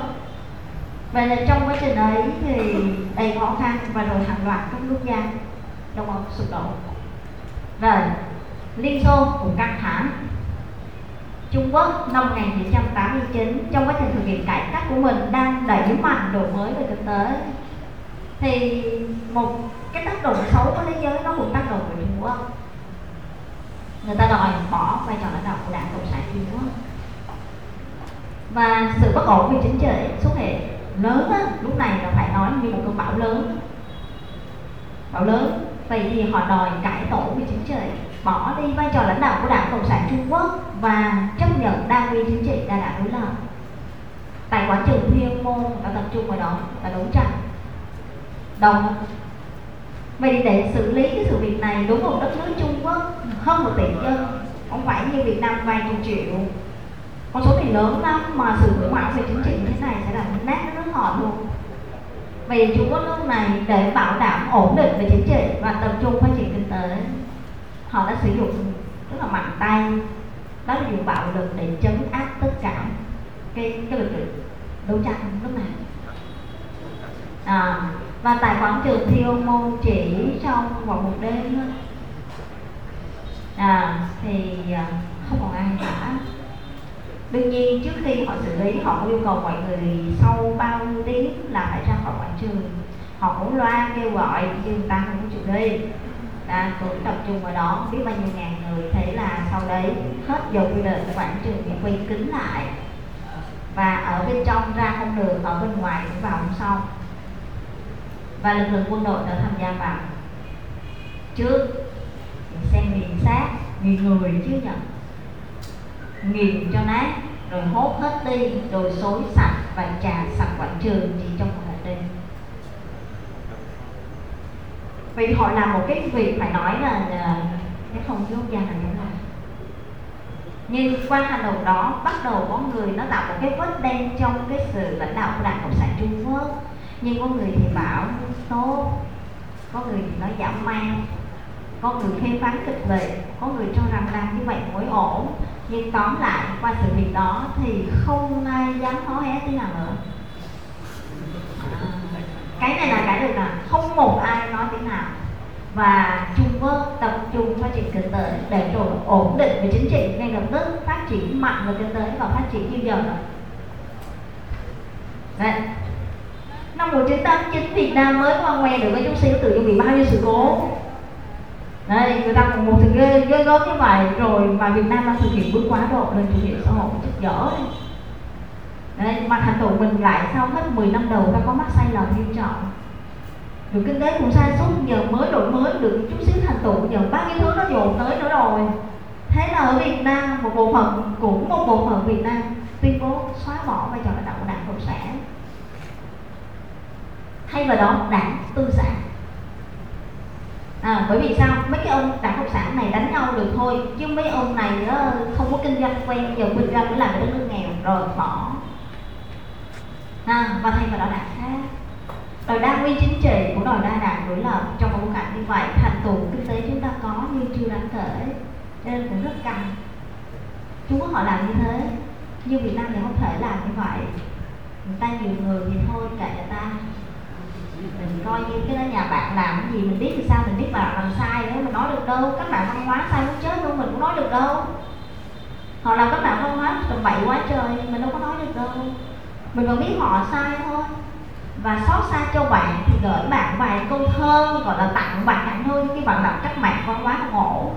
Vậy là trong quá trình ấy thì đầy khó khăn và rồi hàng loạt các quốc gia Đông Âu sụp đổ Rồi, Liên Xô cũng căng thẳng. Trung Quốc năm 1989 trong quá trình thực hiện cải cách của mình đang đẩy mạnh đổi mới về kinh tế. Thì một cái tác động xấu của thế giới nó cũng tác động về Trung Quốc. Người ta đòi bỏ vai trò lãnh đạo của đảng cộng sản Trung Quốc. Và sự bất ổn về chính trị xuất hiện lớn á, lúc này là phải nói như một cơn bão lớn. Bão lớn vậy thì họ đòi cải tổ về chính trị bỏ đi vai trò lãnh đạo của đảng cộng sản trung quốc và chấp nhận đa nguyên chính trị đa đảng đối lập. Tại quảng trường thiên môn đã tập trung vào đó và đấu tranh. Đồng, vậy thì để xử lý cái sự việc này đúng một đất nước trung quốc hơn một tỷ dân, không phải như việt nam vài chục triệu. Con số thì lớn lắm mà sự khủng hoảng về chính trị như thế này sẽ làm nát đất nước họ luôn. Vì Trung Quốc lúc này để bảo đảm ổn định về chính trị và tập trung phát triển kinh tế họ đã sử dụng rất là mạnh tay. Đó là dùng bạo lực để chấn áp tất cả cái cái lực lượng đấu tranh lúc này. À, và tại quảng trường Thiêu Môn chỉ trong vòng một đêm thôi à, thì à, không còn ai cả. Đương nhiên trước khi họ xử lý họ yêu cầu mọi người sau bao nhiêu tiếng là phải ra khỏi quảng trường. Họ cũng loa kêu gọi nhưng ta không chịu đi à, cũng tập trung vào đó. Biết bao nhiêu ngàn người thế là sau đấy hết giờ quy định quảng trường bị quay kín lại. Và ở bên trong ra không được ở bên ngoài cũng vào không xong. Và lực lượng quân đội đã tham gia vào. Trước xem nghiền xác nghiền người chứ nhỉ? Nghiền cho nát rồi hốt hết đi rồi xối sạch và trà sạch quảng trường chỉ trong một đêm vì họ làm một cái việc phải nói là à, cái không quốc gia là cũng là nhưng qua hành động đó bắt đầu có người nó tạo một cái vết đen trong cái sự lãnh đạo của đảng cộng sản trung quốc. Nhưng có người thì bảo tốt. Có người thì nói giảm mang. Có người phê phán kịch liệt. Có người cho rằng làm như vậy mới ổn. Nhưng tóm lại qua sự việc đó thì không ai dám hó hé thế nào nữa. À, cái này là cái được là không một ai nói tiếng nào. Và Trung Quốc tập trung phát triển kinh tế để rồi ổn định về chính trị, ngay lập tức phát triển mạnh về kinh tế và phát triển như giờ Đấy. Năm 1989 Việt Nam mới ngoan ngoe được với chút xíu, tự nhiên bị bao nhiêu sự cố. Đây người ta còn một thứ ghê ghê gớm như vậy, rồi mà Việt Nam đang thực hiện bước quá độ lên chủ nghĩa xã hội rất dở đấy mặt hành thành tựu mình lại sau hết 10 năm đầu ta có mắc sai lầm nghiêm trọng. Rồi kinh tế cũng sai suốt giờ mới đổi mới được chút xíu thành tựu giờ bao nhiêu thứ nó dồn tới nữa rồi. Thế là ở Việt Nam một bộ phận cũng một bộ phận Việt Nam tuyên bố xóa bỏ vai trò lãnh đạo của đảng cộng sản. Thay vào đó đảng tư sản. À, bởi vì sao? Mấy cái ông đảng cộng sản này đánh nhau được thôi chứ mấy ông này đó không có kinh doanh quen giờ kinh doanh mới làm cái đất nước nghèo rồi bỏ ha, và thay vào đó là khác đòi đa nguyên chính trị của đòi đa đảng đối lập. Trong một bối cảnh như vậy thành tựu kinh tế chúng ta có nhưng chưa đáng kể. Nên cũng rất cần. chúng họ làm như thế nhưng Việt Nam thì không thể làm như vậy. Người ta nhiều người thì thôi kệ người ta. Mình coi như cái đó nhà bạn làm cái gì mình biết thì sao mình biết bạn làm sai nữa mình nói được đâu. Các bạn văn hóa sai muốn chết luôn mình cũng nói được đâu. Họ làm các bạn văn hóa tầm bậy quá trời mình đâu có nói được đâu mình còn biết họ sai thôi. Và xót xa cho bạn thì gửi bạn vài câu thơ gọi là tặng bạn hẳn thôi khi bạn đọc các mạng văn hóa ngộ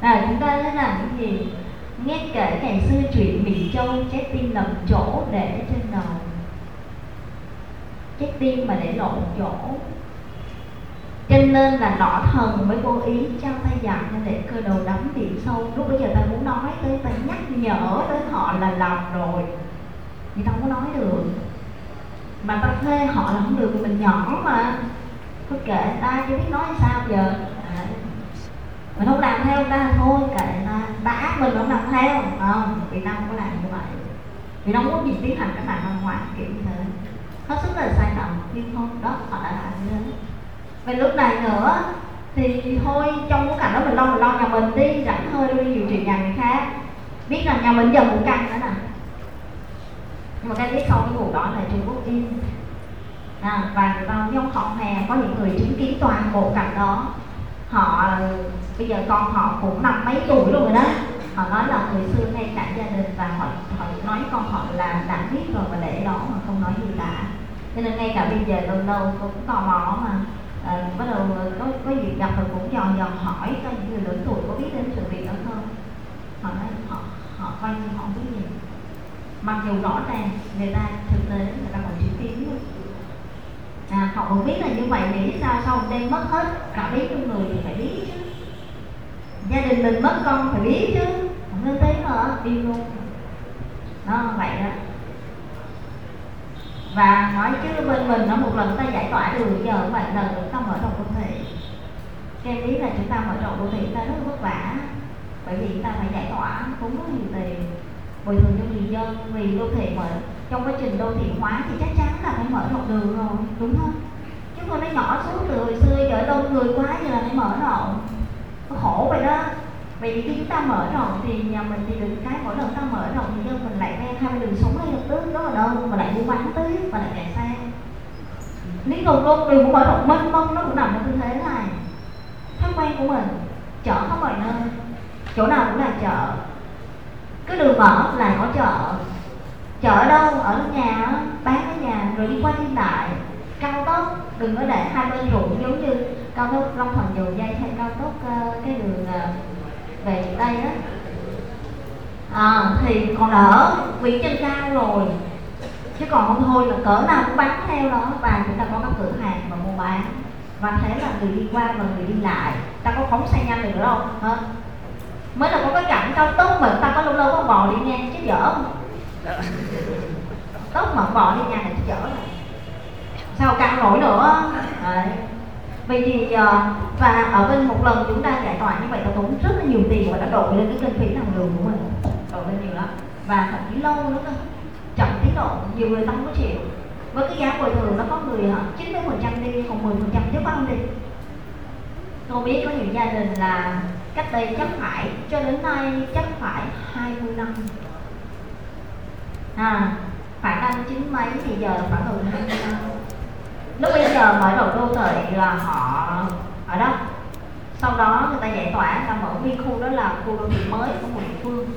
à, chúng ta thấy là cái gì? Nghe kể ngày xưa chuyện miền châu trái tim lầm chỗ để trên đầu. Trái tim mà để lộn chỗ. Cho nên là nọ thần mới vô ý trao tay dặn nên để cơ đầu đắm điểm sâu. Lúc bây giờ ta muốn nói tới ta nhắc nhở tới họ là làm rồi thì đâu không có nói được. Mà ta thuê họ là không được vì mình nhỏ mà. Thôi kệ ta chưa biết nói sao giờ. À, mình không làm theo ta thôi kệ ta. Ta ác mình không làm theo không? Vì ta không có làm như vậy. Vì nó muốn gì tiến hành các bạn văn hóa kiểu như thế. Nó rất là sai lầm nhưng không đó họ đã làm như thế. Và lúc này nữa thì thôi trong cái cảnh đó mình lo mình lo nhà mình đi rảnh hơi đi điều trị nhà người khác. Biết là nhà mình giờ cũng căng nữa nè nhưng mà cái biết sau cái vụ đó là Trung Quốc in à, và vào trong họ hè có những người chứng kiến toàn bộ cảnh đó. Họ bây giờ con họ cũng năm mấy tuổi rồi đó. Họ nói là người xưa ngay cả gia đình và họ họ nói con họ là đã biết rồi và để đó mà không nói gì cả. Cho nên ngay cả bây giờ lâu lâu cũng tò mò mà à, bắt đầu có có dịp gặp rồi cũng dò dò hỏi có những người lớn tuổi có biết đến sự việc đó không? Họ nói họ họ coi như họ không biết gì mặc dù rõ ràng người ta thực tế người ta còn chứng kiến luôn à, họ cũng biết là như vậy để sao sau đem mất hết cả biết trong người thì phải biết chứ. Gia đình mình mất con phải biết chứ không nên thế mà đi luôn. Đó vậy đó. Và nói chứ bên mình nó một lần ta giải tỏa được giờ vậy lần nữa ta mở rộng đô thị. Cái em biết là chúng ta mở rộng đô thị ta rất vất vả bởi vì chúng ta phải giải tỏa cũng rất nhiều tiền bồi thường cho người dân vì đô thị mở, trong quá trình đô thị hóa thì chắc chắn là phải mở rộng đường rồi, đúng không? Chứ không nó nhỏ xuống từ hồi xưa giờ đông người quá giờ là phải mở rộng. Nó khổ vậy đó. Vậy thì khi chúng ta mở rộng thì nhà mình thì được cái mỗi lần ta mở rộng thì dân mình lại ven hai bên đường sống ngay lập tức, đó là đâu mà lại buôn bán tới và lại chạy xe. Lý cầu luôn đường của mở rộng mênh mông nó cũng nằm trong tư thế này. Thói quen của mình, chợ khắp mọi nơi, chỗ nào cũng là chợ cứ đường mở là có chợ. Chợ ở đâu? Ở nhà bán ở nhà rồi đi qua đi lại cao tốc đừng có để hai bên ruộng giống như cao tốc long thành dầu dây hay cao tốc uh, cái đường uh, về đây đó à, thì còn đỡ vì trên cao rồi chứ còn không thôi là cỡ nào cũng bán theo đó. Và chúng ta có các cửa hàng và mua bán. Và thế là người đi qua và người đi lại. Ta có phóng xe nhanh được đâu hả? Mới là có cái cảnh cao tốc mà ta có lâu lâu có bò đi ngang chứ dở không? Tốc mà bò đi ngang là chứ dở sao căng nổi nữa? Đấy. vì thì ờ, và ở bên một lần chúng ta giải tỏa như vậy ta tốn rất là nhiều tiền và đã đội lên cái kinh phí làm đường của mình. Đội lên nhiều lắm. Và thậm chí lâu nữa cơ. Chậm tiến độ, nhiều người ta không có chịu. Với cái giá bồi thường nó có người hả? chín mươi phần trăm đi, còn mười phần trăm chứ không đi. Tôi biết có những gia đình là cách đây chắc phải, cho đến nay chắc phải 20 năm. À khoảng năm chín mấy thì giờ khoảng gần 20 năm. Lúc bây giờ mở đầu đô thị là họ ở đó sau đó người ta giải tỏa ta mở nguyên khu đó là khu đô thị mới của một địa phương.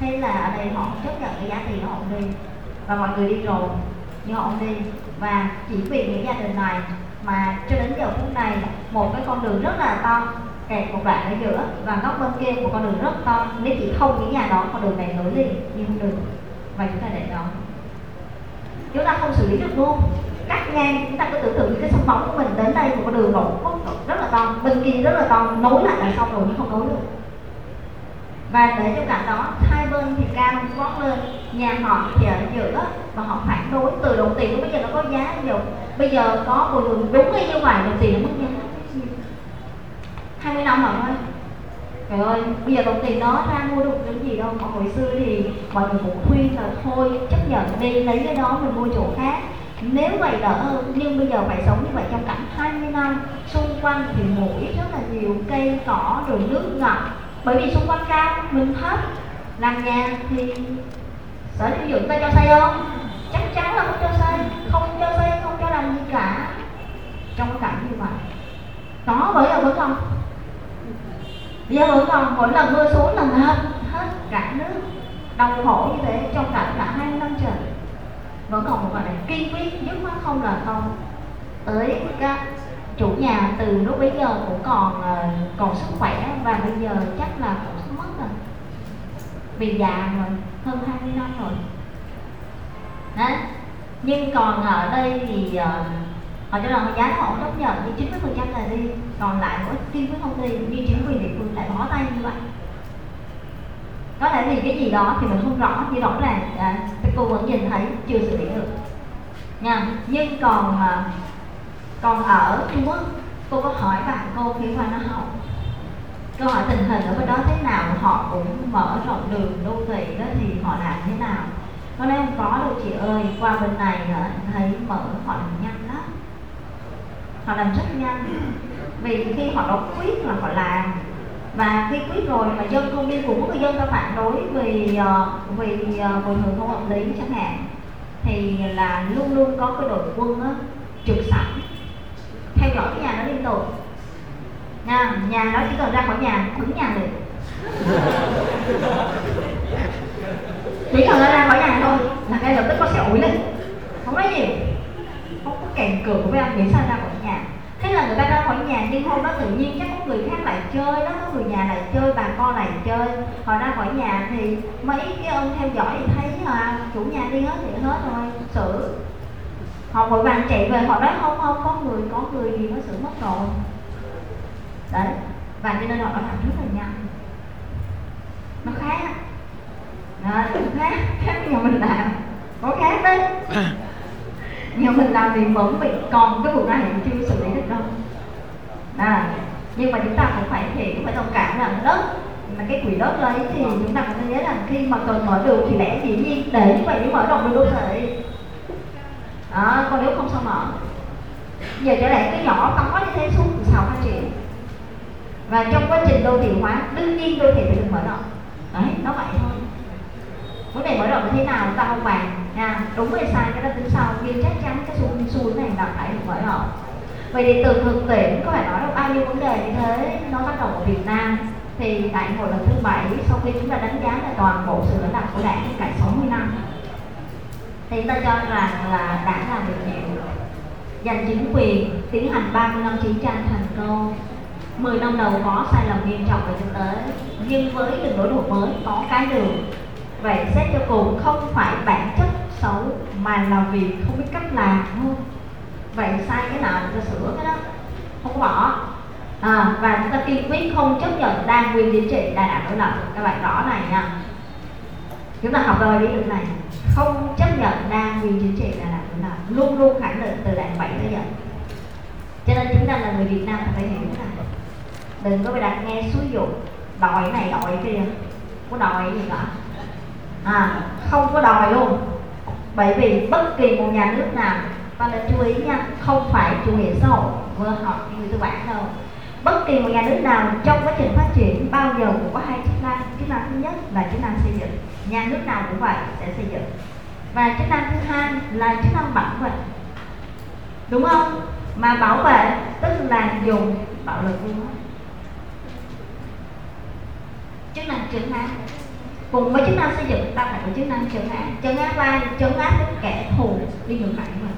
Thế là ở đây họ chấp nhận cái giá tiền họ không đi. Và mọi người đi rồi, nhưng họ không đi. Và chỉ vì những gia đình này mà cho đến giờ phút này, một cái con đường rất là to kẹt một đoạn ở giữa và góc bên kia một con đường rất to. Nếu chỉ không nghĩ nhà đó, con đường này nối liền, nhưng không được. Và chúng ta để đó. Chúng ta không xử lý được luôn. Cắt ngang, chúng ta cứ tưởng tượng như cái sân bóng của mình đến đây một con đường rộng rất là to. Bên kia rất là to, nối lại là xong rồi, nhưng không nối được. Và để cho cả đó, hai bên thì cao vót lên. Nhà họ thì ở giữa và họ phản đối. Từ đồng tiền của bây giờ nó có giá nhiều bây giờ có bồi thường đúng như vậy đồng tiền nó mất giá. 20 năm rồi thôi. Trời ơi, bây giờ đồng tiền đó ra mua được những gì đâu. Còn hồi xưa thì mọi người cũng khuyên là thôi chấp nhận đi lấy cái đó mình mua chỗ khác. Nếu vậy đỡ hơn Nhưng bây giờ phải sống như vậy trong cảnh 20 năm Xung quanh thì mũi rất là nhiều cây cỏ rồi nước ngập. Bởi vì xung quanh cao mình thấp. Làm nhà thì sở xây dựng ta cho xây không? Chắc chắn là không cho xây. Không cho xây, không cho làm gì cả. Trong cảnh như vậy. Có bởi giờ vẫn không? Bây giờ vẫn còn mỗi lần mưa xuống là hết hết cả nước đau khổ như thế trong cả cả hai năm trời. Vẫn còn một gọi này kiên quyết dứt khoát không là không tới các chủ nhà từ lúc bấy giờ cũng còn ờ, còn sức khỏe và bây giờ chắc là cũng mất rồi. Vì già rồi hơn 20 năm rồi. Đấy nhưng còn ở đây thì uh, họ cho rằng giá họ chấp nhận thì 90 phần trăm là đi. Còn lại có kiên quyết không đi như chính quyền địa phương lại bó tay như vậy. Có thể vì cái gì đó thì mình không rõ nhưng rõ ràng à, cô vẫn nhìn thấy chưa xử lý được. Nha nhưng còn à, còn ở Trung Quốc cô có hỏi bạn cô khi qua nó học câu hỏi tình hình ở bên đó thế nào họ cũng mở rộng đường đô thị đó thì họ làm thế nào? Có lẽ không có đâu chị ơi qua bên này hả thấy mở họ làm nhanh lắm họ làm rất nhanh. Vì khi họ đã quyết là họ làm và khi quyết rồi mà dân không đi cùng với dân ta phản đối vì uh, vì uh, bồi thường không hợp lý chẳng hạn. Thì là luôn luôn có cái đội quân á, trực sẵn theo dõi cái nhà nó liên tục. Nha nhà nó chỉ cần ra khỏi nhà đứng nhà được chỉ cần nó ra khỏi nhà thôi là ngay lập tức có sẽ ủi lên. Không nói nhiều không có kèm cửa với anh miễn sao ra khỏi là người ta ra khỏi nhà nhưng hôm đó tự nhiên chắc có người khác lại chơi đó có người nhà lại chơi bà con lại chơi. Họ ra khỏi nhà thì mấy cái ông theo dõi thì thấy là chủ nhà đi hết thì hết rồi xử. Họ vội vàng chạy về họ nói không không có người có người gì nó xử mất rồi. Đấy và cho nên họ đã làm rất là nhanh nó khác. Đó, nó khác. Khác nhà mình làm. Có khác đấy nhà mình làm thì vẫn bị còn cái vụ này thì chưa xử lý được đâu. À, nhưng mà chúng ta cũng phải thì cũng phải thông cảm rằng đất mà cái quỹ đất đấy thì chúng ta cũng nhớ rằng khi mà cần mở đường thì lẽ dĩ nhiên để như vậy mới mở rộng đường đô thị. Đó, còn nếu không sao mở. Giờ trở lại cái nhỏ có như thế xuống sao phát triển. Và trong quá trình đô thị hóa đương nhiên đô thị phải được mở rộng. Đấy nó vậy thôi vấn đề mở rộng như thế nào ta không bàn nha. Đúng hay sai cái đó tính sau. Nhưng chắc chắn cái xu xu này là phải được mở rộng. Vậy thì từ thực tiễn có thể nói là bao nhiêu vấn đề như thế? Nó bắt đầu ở Việt Nam. Thì tại hội lần thứ bảy, sau khi chúng ta đánh giá là toàn bộ sự lãnh đạo của đảng trong cả 60 năm, thì ta cho rằng là đảng làm được nhiều giành chính quyền, tiến hành 30 năm chiến tranh thành công. 10 năm đầu có sai lầm nghiêm trọng về kinh tế. Nhưng với đường đổi đổi mới, có cái đường vậy xét cho cùng không phải bản chất xấu mà là vì không biết cách làm thôi vậy sai cái nào chúng ta sửa cái đó. Không có bỏ. À, và chúng ta kiên quyết không chấp nhận đa nguyên chính trị đa đảng đối lập các bạn rõ này nha. Chúng ta học rồi lý luận này. Không chấp nhận đa nguyên chính trị đa đảng đối lập luôn luôn khẳng định từ đảng bảy tới giờ. Cho nên chúng ta là người Việt Nam phải hiểu này. Đừng có bị đặt nghe xúi dụ đòi này đòi kia. Có đòi gì cả à không có đòi luôn. Bởi vì bất kỳ một nhà nước nào, ta nên chú ý nha, không phải chủ nghĩa xã hội vừa học như tư bản đâu. Bất kỳ một nhà nước nào trong quá trình phát triển, bao giờ cũng có hai chức năng. Chức năng thứ nhất là chức năng xây dựng. Nhà nước nào cũng vậy, sẽ xây dựng. Và chức năng thứ hai là chức năng bảo vệ. Đúng không? Mà bảo vệ tức là dùng bạo lực luôn chức năng trưởng năng cùng với chức năng xây dựng ta phải có chức năng chống áp chống áp ai? Chống áp những kẻ thù đi ngược lại của mình.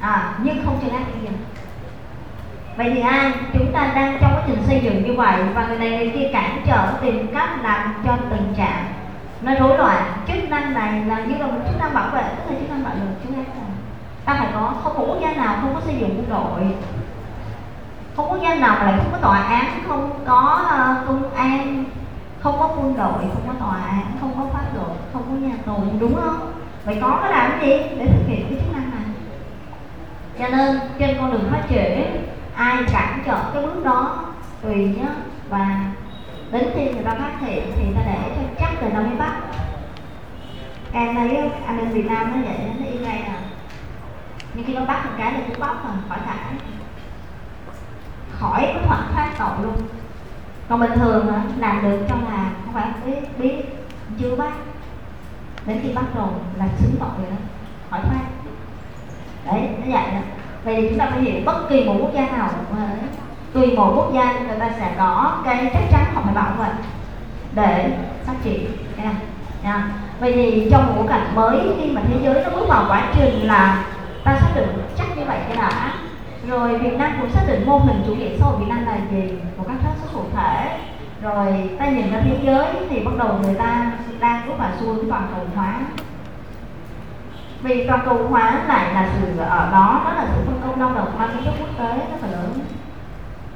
À nhưng không chống áp kia. gì vậy thì ai? Chúng ta đang trong quá trình xây dựng như vậy và người này người kia cản trở tìm cách làm cho tình trạng nó rối loạn. Chức năng này là như là một chức năng bảo vệ tức là chức năng bạo lực chúng ta ta phải có không có quốc gia nào không có xây dựng quân đội. Không có quốc gia nào mà lại không có tòa án không có uh, công an không có quân đội, không có tòa án, không có pháp luật, không có nhà tù, đúng không? Vậy có cái làm gì để thực hiện cái chức năng này? Cho nên trên con đường phát triển, ai cản trở cái bước đó tùy nhá. Và đến khi người ta phát hiện thì ta để cho chắc là nó mới bắt. Em thấy ờ, anh bên việt nam nó vậy, nó y ngay à nhưng khi nó bắt một cái là cũng bóc rồi, khỏi thả. Khỏi cái khoản phát tội luôn còn bình thường làm được cho là không phải biết biết, chưa bắt. Đến khi bắt rồi là xứng tội rồi đó. Hỏi khoan đấy, nó vậy đó. Vậy thì chúng ta phải hiểu bất kỳ một quốc gia nào cũng thế tùy một quốc gia, người ta sẽ có cái chắc chắn họ phải bảo vệ để phát triển. Nha nha vậy thì trong một bối cảnh mới khi mà thế giới nó bước vào quá trình là ta xác định chắc như vậy cái đã rồi Việt Nam cũng xác định mô hình chủ nghĩa xã hội Việt Nam là gì một cách hết sức cụ thể. Rồi ta nhìn ra thế giới thì bắt đầu người ta đang bước vào xu hướng toàn cầu hóa. Vì toàn cầu hóa lại là sự, ở đó đó là sự phân công lao động mang tính chất quốc tế rất là lớn.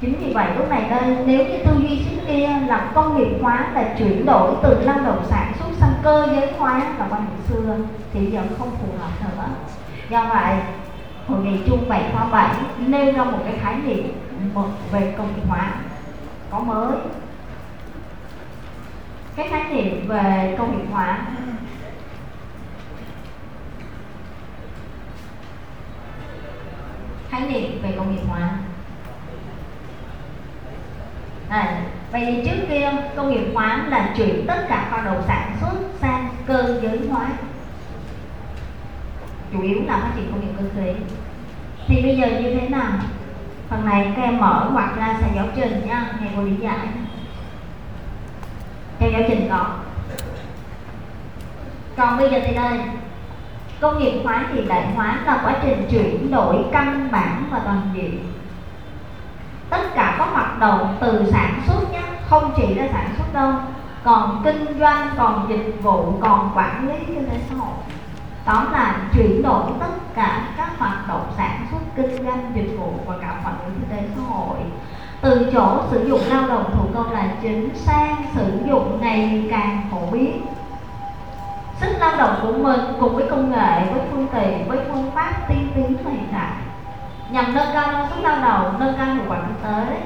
Chính vì vậy lúc này đây, nếu như tư duy trước kia là công nghiệp hóa là chuyển đổi từ lao động sản xuất sang cơ giới hóa là quan hệ xưa thì giờ không phù hợp nữa. Do vậy hội nghị chung 7 khóa 7 nêu ra một cái khái niệm một về công nghiệp hóa có mới. Cái khái niệm về công nghiệp hóa khái niệm về công nghiệp hóa à, vậy thì trước kia công nghiệp hóa là chuyển tất cả hoạt động sản xuất sang cơ giới hóa chủ yếu là phát triển công nghiệp cơ khí. Thì bây giờ như thế nào? Phần này các em mở hoặc ra sang giáo trình nha thầy cô lý giải. Theo giáo trình có còn bây giờ thì đây. Công nghiệp hóa, hiện đại hóa là quá trình chuyển đổi căn bản và toàn diện. Tất cả các hoạt động từ sản xuất nhé không chỉ là sản xuất đâu, còn kinh doanh, còn dịch vụ, còn quản lý kinh tế xã hội tóm là chuyển đổi tất cả các hoạt động sản xuất kinh doanh, dịch vụ và cả quản lý kinh tế xã hội. Từ chỗ sử dụng lao động, thủ công là chính sang sử dụng ngày càng phổ biến. Sức lao động của mình cùng với công nghệ, với phương tiện, với phương pháp tiên tiến và hiện đại, nhằm nâng cao năng suất lao động, nâng cao hiệu quả kinh tế.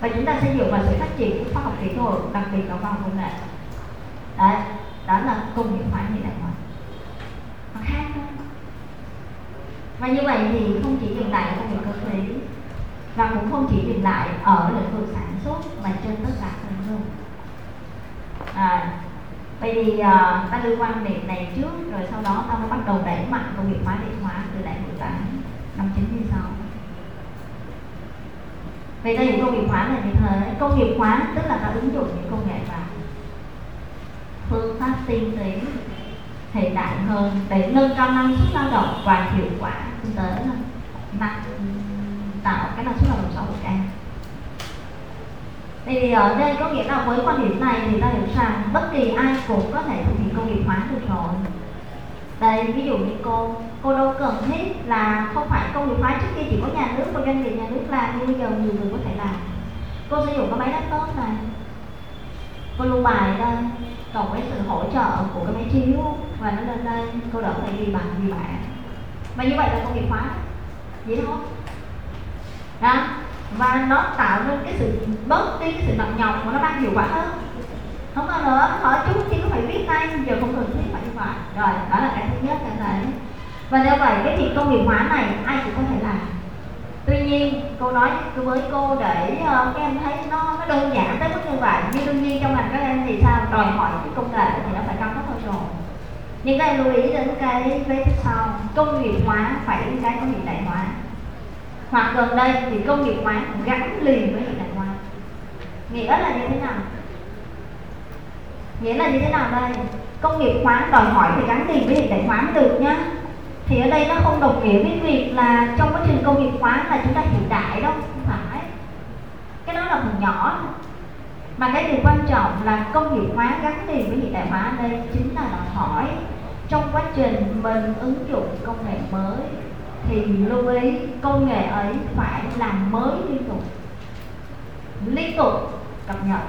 Và chúng ta xây dựng vào sự phát triển của khoa học kỹ thuật, đặc biệt là khoa học công nghệ. Đấy, đó là công nghiệp hóa hiện đại hóa nó khác thôi và như vậy thì không chỉ dừng lại ở công nghiệp cơ khí và cũng không chỉ dừng lại ở lĩnh vực sản xuất mà trên tất cả các lĩnh vực à, vậy thì uh, ta đưa quan điểm này trước rồi sau đó ta mới bắt đầu đẩy mạnh công nghiệp hóa điện hóa từ đại hội tám năm 96 Vậy đây công nghiệp hóa là như thế Công nghiệp hóa tức là ta ứng dụng những công nghệ vào Phương pháp tiên tiến hiện đại hơn để nâng cao năng suất lao động và hiệu quả kinh tế hơn. Năng tạo cái năng suất lao động xã hội cao. Thì ở đây có nghĩa là với quan điểm này thì ta hiểu rằng bất kỳ ai cũng có thể thực hiện công nghiệp hóa được rồi. Đây ví dụ như cô cô đâu cần thiết là không phải công nghiệp hóa trước kia chỉ có nhà nước và doanh nghiệp nhà nước làm nhưng bây giờ nhiều người có thể làm. Cô sử dụng cái máy laptop này, cô lưu bài đây cần cái sự hỗ trợ của cái máy chiếu và nó lên đây cô đỡ phải ghi bằng ghi bản và như vậy là công nghiệp hóa dễ thôi. Đó. Và nó tạo nên cái sự bớt đi cái sự nặng nhọc mà nó mang hiệu quả hơn. Không còn nữa hỏi chút chỉ có phải viết tay giờ không cần thiết phải như vậy. Rồi, đó là cái thứ nhất, cái này và như vậy, cái việc công nghiệp hóa này, ai cũng có thể làm tuy nhiên cô nói với cô để uh, các em thấy nó nó đơn giản tới mức như vậy. Nhưng đương nhiên trong ngành các em thì sao? Đòi hỏi cái công nghệ thì nó phải cao cấp hơn rồi. Nhưng các em lưu ý đến cái vế tiếp sau. Công nghiệp hóa phải cái có hiện đại hóa. Hoặc gần đây thì công nghiệp hóa gắn liền với hiện đại hóa. Nghĩa là như thế nào? Nghĩa là như thế nào đây? Công nghiệp hóa đòi hỏi phải gắn liền với hiện đại hóa mới được nhá thì ở đây nó không đồng nghĩa với việc là trong quá trình công nghiệp hóa là chúng ta hiện đại đâu, không phải. Cái đó là phần nhỏ mà cái điều quan trọng là công nghiệp hóa gắn liền với hiện đại hóa ở đây chính là đòi hỏi trong quá trình mình ứng dụng công nghệ mới thì lưu ý công nghệ ấy phải làm mới liên tục. Liên tục cập nhật,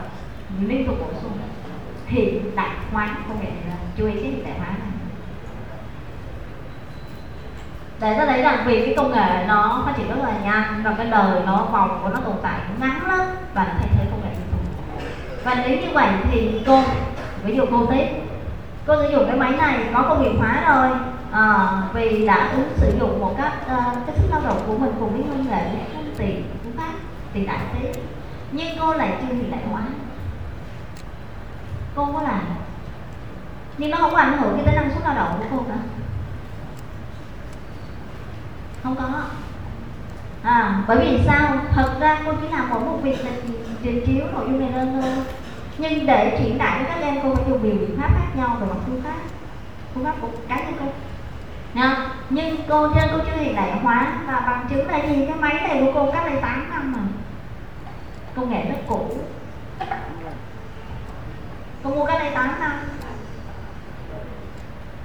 liên tục bổ sung. Hiện đại hóa công nghệ là chú ý cái hiện đại hóa này để ta thấy rằng vì cái công nghệ nó phát triển rất là nhanh và cái đời nó vòng của nó tồn tại cũng ngắn lắm và nó thay thế công nghệ liên tục và nếu như vậy thì cô ví dụ cô tiếp cô sử dụng cái máy này có công nghiệp hóa rồi à, vì đã ứng sử dụng một cách uh, cái sức lao động của mình cùng với công nghệ phương tiện phương pháp tiền đại thế. Nhưng cô lại chưa hiện đại hóa. Cô có làm. Nhưng nó không ảnh hưởng cái tới năng suất lao động của cô cả không có. À bởi vì sao? Thật ra cô chỉ làm mỗi một việc là trình chiếu nội dung này lên thôi. Nhưng để triển đại cho các em, cô phải dùng nhiều biện pháp khác nhau về mặt phương pháp. Phương pháp của cá nhân cô. Nha. nhưng cô trên cô chưa hiện đại hóa và bằng chứng là gì? Cái máy này của cô cách đây 8 năm mà. Công nghệ rất cũ. Cô mua cách đây 8 năm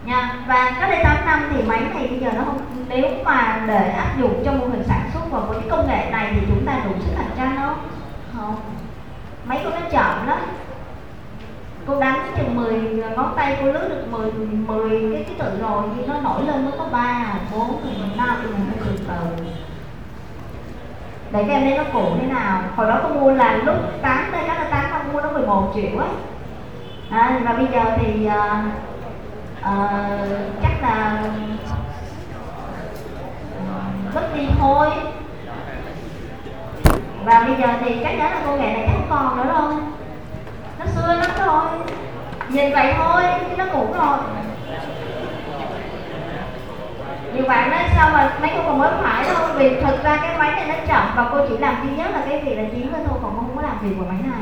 nha. Và cách đây 8 năm thì máy này bây giờ nó không nếu mà để áp dụng cho mô hình sản xuất và với cái công nghệ này thì chúng ta đủ sức cạnh tranh không không. Máy của nó chậm lắm. Cô đánh chừng 10 ngón tay cô lướt được 10 10 cái ký tự rồi nhưng nó nổi lên mới có 3, 4, 5 thì mình phải từ từ để các em thấy nó cũ thế nào. Hồi đó cô mua là lúc 8 đây đó là 8 không mua nó 11 triệu á. À, và bây giờ thì uh, à, chắc là ờ, mất đi thôi. Và bây giờ thì chắc chắn là cô nghệ này chắc không còn nữa đâu nó xưa lắm rồi. Nhìn vậy thôi chứ nó cũ rồi. Nhiều bạn nói sao mà mấy cô còn mới phải đâu. Vì thực ra cái máy này nó chậm và cô chỉ làm duy nhất là cái việc là chiến thôi thôi còn không có làm việc của máy này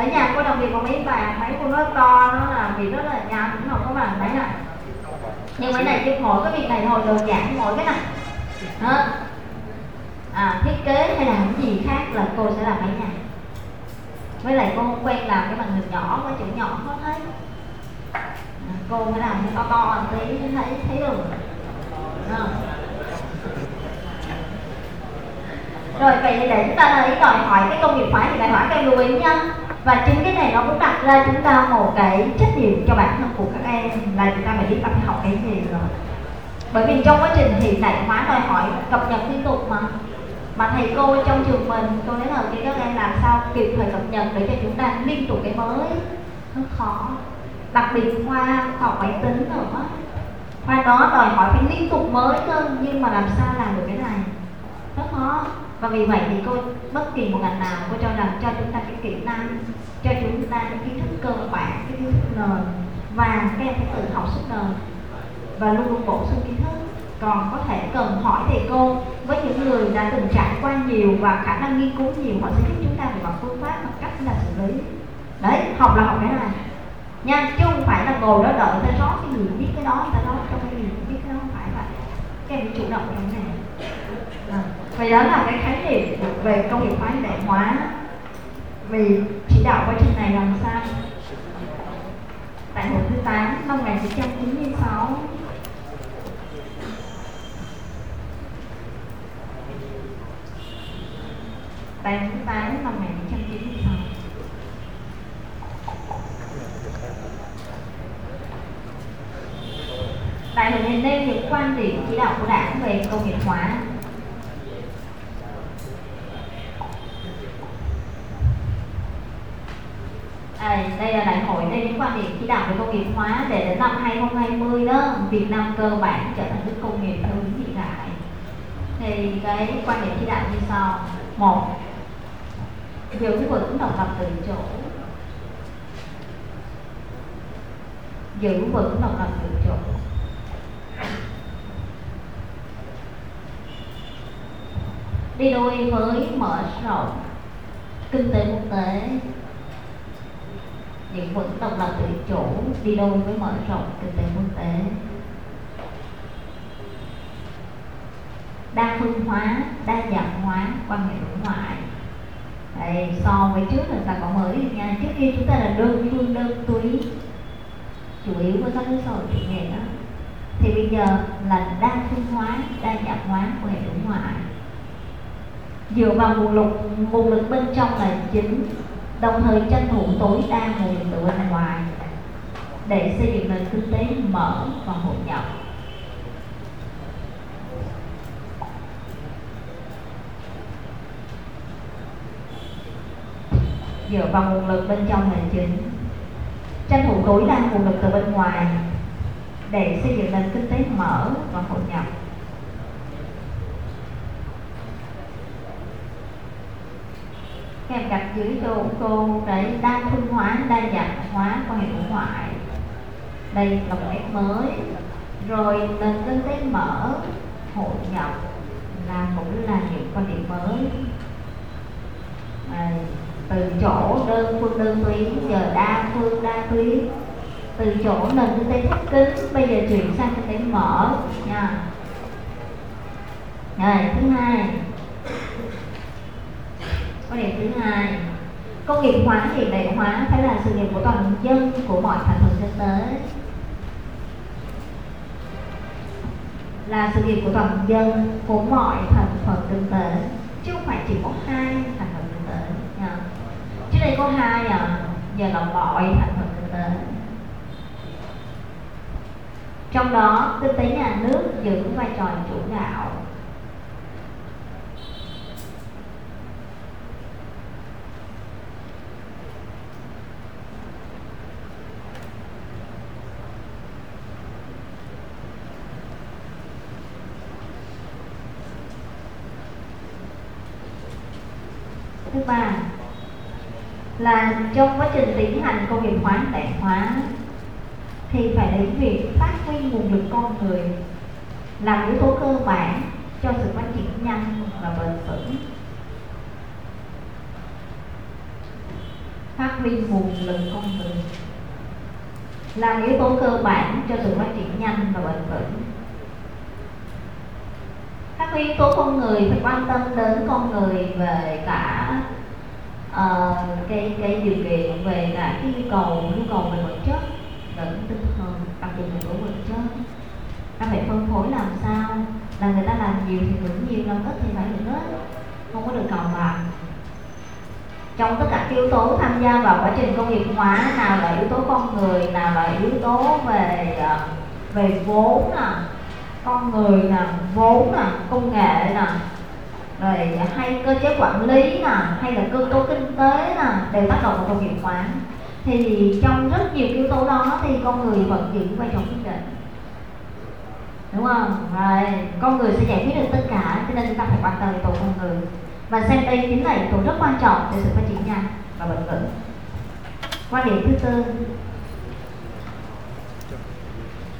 ở nhà cô đồng nghiệp có mấy bạn máy cô nó to nó làm việc rất là nhanh cũng không có bằng máy này nhưng máy này chỉ mỗi cái việc này thôi đơn giản mỗi cái này. Đó. À, thiết kế hay là những gì khác là cô sẽ làm máy nhà với lại cô không quen làm cái màn hình nhỏ cái chữ nhỏ có thấy. À, cô phải làm cái to to một tí thấy thấy được. À. rồi vậy thì để chúng ta lấy đòi hỏi cái công nghiệp hóa thì đòi hỏi các em lưu ý nha và chính cái này nó cũng đặt ra chúng ta một cái trách nhiệm cho bản thân của các em là chúng ta phải biết ta phải học cái gì rồi. Bởi vì trong quá trình hiện đại hóa đòi hỏi cập nhật liên tục mà. Mà thầy cô trong trường mình, tôi nói là các em làm sao kịp thời cập nhật để cho chúng ta liên tục cái mới, nó khó. Đặc biệt khoa học máy tính nữa. Khoa đó đòi hỏi phải liên tục mới cơ, nhưng mà làm sao làm được cái này? Rất khó và vì vậy thì cô bất kỳ một ngành nào cô cho rằng cho chúng ta cái kỹ năng, cho chúng ta cái kiến thức cơ bản, cái kiến thức nền và các em phải tự học suốt nền và luôn luôn bổ sung kiến thức. Còn có thể cần hỏi thầy cô với những người đã từng trải qua nhiều và khả năng nghiên cứu nhiều, họ sẽ giúp chúng ta về mặt phương pháp và cách là xử lý. Đấy, học là học cái này. Nha, chứ không phải là ngồi đó đợi người ta rót cái gì, biết cái đó, người ta nói trong cái gì, biết cái đó không phải vậy. Các em chủ động trong này và đó là cái khái niệm về công nghiệp hóa hiện đại hóa. Vì chỉ đạo quá trình này làm sao? Tại hội thứ 8 năm 1996 tại hội thứ 8 năm 1996 Đại hội hiện nêu những quan điểm chỉ đạo của đảng về công nghiệp hóa À, đây là đại hội đây những quan điểm chỉ đạo về công nghiệp hóa để đến năm 2020 đó Việt Nam cơ bản trở thành nước công nghiệp theo hướng hiện đại. Thì cái quan điểm chỉ đạo như sau. Một giữ vững độc lập tự chủ. Giữ vững độc lập tự chủ. Đi đôi với mở rộng kinh tế quốc tế những vững độc lập tự chủ đi đôi với mở rộng kinh tế quốc tế. Đa phương hóa đa dạng hóa quan hệ đối ngoại. Đây, so với trước là ta có mới nha. Trước kia chúng ta là đơn phương đơn túy chủ yếu với các nước xã hội chủ nghĩa đó. Thì bây giờ là đa phương hóa đa dạng hóa quan hệ đối ngoại. Dựa vào nguồn lực nguồn lực bên trong là chính đồng thời tranh thủ tối đa nguồn lực từ bên ngoài để xây dựng nền kinh tế mở và hội nhập. Dựa vào nguồn lực bên trong là chính. Tranh thủ tối đa nguồn lực từ bên ngoài để xây dựng nền kinh tế mở và hội nhập. Các em dưới cho cô cái đa phương hóa đa dạng hóa quan hệ đối ngoại đây là một nét mới. Rồi nền kinh tế mở hội nhập là cũng là những quan điểm mới. À, từ chỗ đơn phương đơn túy giờ đa phương đa túy. Từ chỗ nền kinh tế thấp kính bây giờ chuyển sang kinh tế mở nha. Rồi thứ hai Quan điểm thứ hai, công nghiệp hóa hiện đại hóa phải là sự nghiệp của toàn dân của mọi thành phần kinh tế là sự nghiệp của toàn dân của mọi thành phần kinh tế chứ không phải chỉ có hai thành phần kinh tế nha. trước đây có hai à giờ là mọi thành phần kinh tế trong đó kinh tế nhà nước giữ vai trò chủ đạo. Thứ là trong quá trình tiến hành công nghiệp hóa hiện đại hóa, thì phải đến việc phát huy nguồn lực con người, làm yếu tố cơ bản cho sự phát triển nhanh và bền vững. Phát huy nguồn lực con người, làm yếu tố cơ bản cho sự phát triển nhanh và bền vững. Phát huy yếu tố con người, phải quan tâm đến con người về cả uh, cái cái điều kiện về cả cái nhu cầu nhu cầu về vật chất lẫn tinh thần đặc biệt là của vật chất. Ta phải phân phối làm sao? Là người ta làm nhiều thì hưởng nhiều làm ít thì phải hưởng ít không có được cầu bằng. Trong tất cả yếu tố tham gia vào quá trình công nghiệp hóa nào là yếu tố con người nào là yếu tố về ờ, về vốn nè con người nè vốn nè công nghệ nè rồi, hay cơ chế quản lý nè, hay là cơ cấu kinh tế nè, đều tác động vào công nghiệp hóa. Thì trong rất nhiều yếu tố đó thì con người vẫn giữ vai trò quyết định. Đúng không? Rồi, con người sẽ giải quyết được tất cả, cho nên chúng ta phải quan tâm yếu tố con người. Và xem đây chính là yếu tố rất quan trọng để sự phát triển nhanh và bền vững. Quan điểm thứ tư.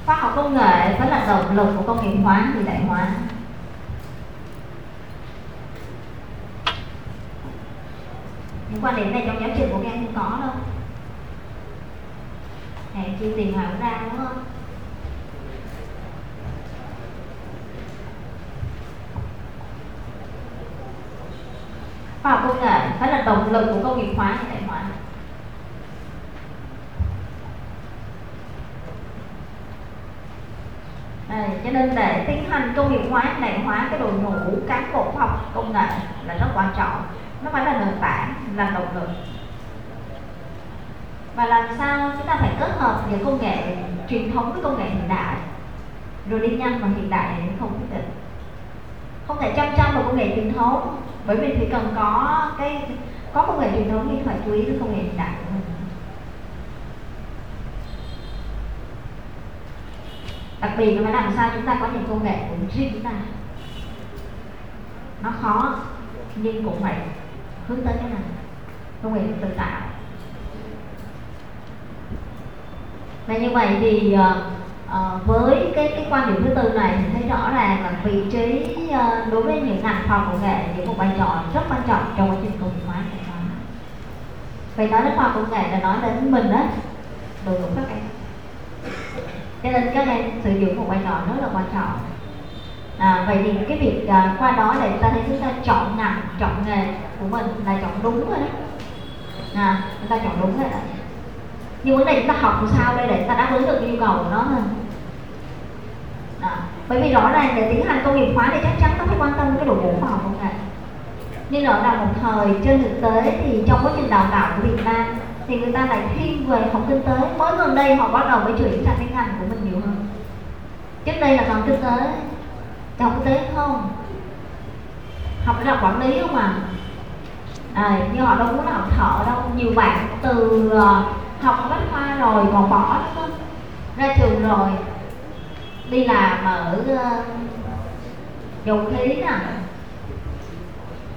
Khoa học công nghệ phải là động lực của công nghiệp hóa, hiện đại hóa. Những quan điểm này trong giáo trình của các em không có đâu. Để chi tìm hiểu ra đúng không? Khoa học công nghệ phải là động lực của công nghiệp hóa hiện đại hóa. Đây, cho nên để tiến hành công nghiệp hóa hiện đại hóa cái đội ngũ cán bộ khoa học công nghệ là rất quan trọng nó phải là nền tảng, là động lực. Và làm sao chúng ta phải kết hợp giữa công nghệ truyền thống với công nghệ hiện đại, rồi đi nhanh và hiện đại thì không quyết định. Không thể chăm chăm vào công nghệ truyền thống, bởi vì thì cần có cái, có công nghệ truyền thống thì phải chú ý đến công nghệ hiện đại của mình. Đặc biệt là phải làm sao chúng ta có những công nghệ của riêng chúng ta. Nó khó, nhưng cũng phải hướng tới cái này. Công nghệ tự tạo. Và như vậy thì uh, uh, với cái cái quan điểm thứ tư này thì thấy rõ ràng là vị trí uh, đối với những ngành khoa học công nghệ những một vai trò rất quan trọng trong quá trình công nghiệp hóa hiện hóa vậy nói đến khoa học công nghệ là nói đến mình đó đội ngũ các em cho nên các em sử dụng một vai trò rất là quan trọng à, vậy thì cái việc à, qua đó để ta thấy chúng ta chọn ngành chọn nghề của mình là chọn đúng rồi đấy à, chúng ta chọn đúng rồi đấy nhưng vấn đề chúng ta học làm sao đây để chúng ta đáp ứng được yêu cầu của nó thôi. À, bởi vì rõ ràng để tiến hành công nghiệp hóa thì chắc chắn nó phải quan tâm đến cái đội ngũ khoa học công nghệ. Nhưng ở là một thời trên thực tế thì trong quá trình đào tạo của Việt Nam thì người ta lại thiên về học kinh tế. Mới gần đây họ bắt đầu mới chuyển sang cái ngành của mình nhiều hơn. Trước đây là còn kinh tế học tế không? Học cái quản lý không à? À, nhưng họ đâu muốn học thợ đâu. Nhiều bạn từ uh, học bách khoa rồi còn bỏ đó ra trường rồi. Đi làm ở uh, dầu khí nè.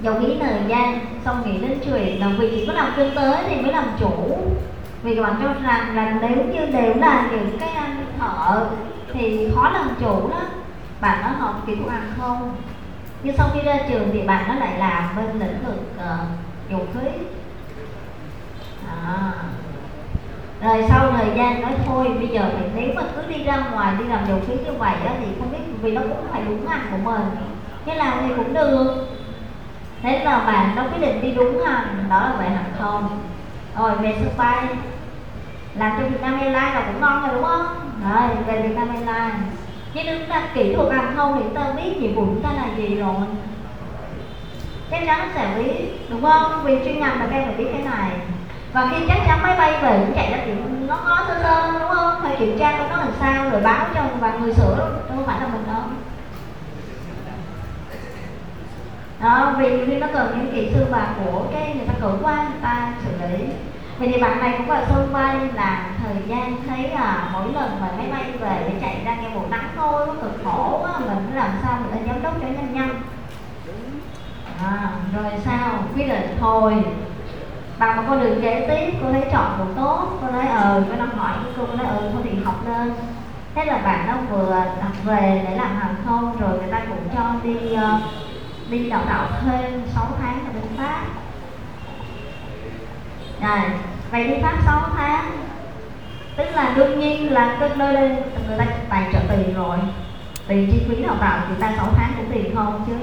Dầu khí thời gian. Xong nghĩ đến chuyện là vì chỉ có làm kinh tế thì mới làm chủ. Vì các bạn cho rằng là nếu như đều là những cái anh thợ thì khó làm chủ đó bạn nó học kỹ thuật hàng không. Nhưng sau khi ra trường thì bạn nó lại làm bên lĩnh vực uh, dầu khí. À. rồi sau thời gian nói thôi bây giờ thì nếu mà cứ đi ra ngoài đi làm dầu khí như vậy đó thì không biết vì nó cũng phải đúng ngành của mình. Thế làm thì cũng được. Thế là bạn nó quyết định đi đúng ngành đó là về hàng không. Rồi về sân bay làm cho Việt Nam Airlines là cũng ngon rồi đúng không? Rồi về Việt Nam Airlines nhưng chúng ta kỹ thuật hàng không thì chúng ta biết nhiệm vụ chúng ta là gì rồi. Chắc chắn sẽ biết đúng không? Vì chuyên ngành là các em phải biết cái này. Và khi chắc chắn máy bay về cũng chạy ra chuyện nó ngó sơ sơ, đúng không? Phải kiểm tra coi nó làm sao rồi báo cho và người sửa đâu không phải là mình đâu đó, vì vì nó cần những kỹ sư và của cái người ta cử qua người ta xử lý thì, thì bạn này cũng ở sân bay là thời gian thấy là mỗi lần mà máy bay về để chạy ra nghe một nắng thôi nó cực khổ quá mình phải làm sao mình lên giám đốc cho nhanh nhanh. À, rồi sao? Quyết định thôi. Bằng một con đường kế tiếp cô thấy chọn một tốt cô nói ờ cô đang hỏi cô cô nói ừ thôi thì học lên. Thế là bạn nó vừa học về để làm hàng không rồi người ta cũng cho đi ờ, đi đào tạo thêm 6 tháng ở bên pháp rồi vậy đi pháp 6 tháng. Tức là đương nhiên là cái nơi đây người ta tài trợ tiền rồi. Tiền chi phí đào tạo người ta 6 tháng cũng tiền không chứ.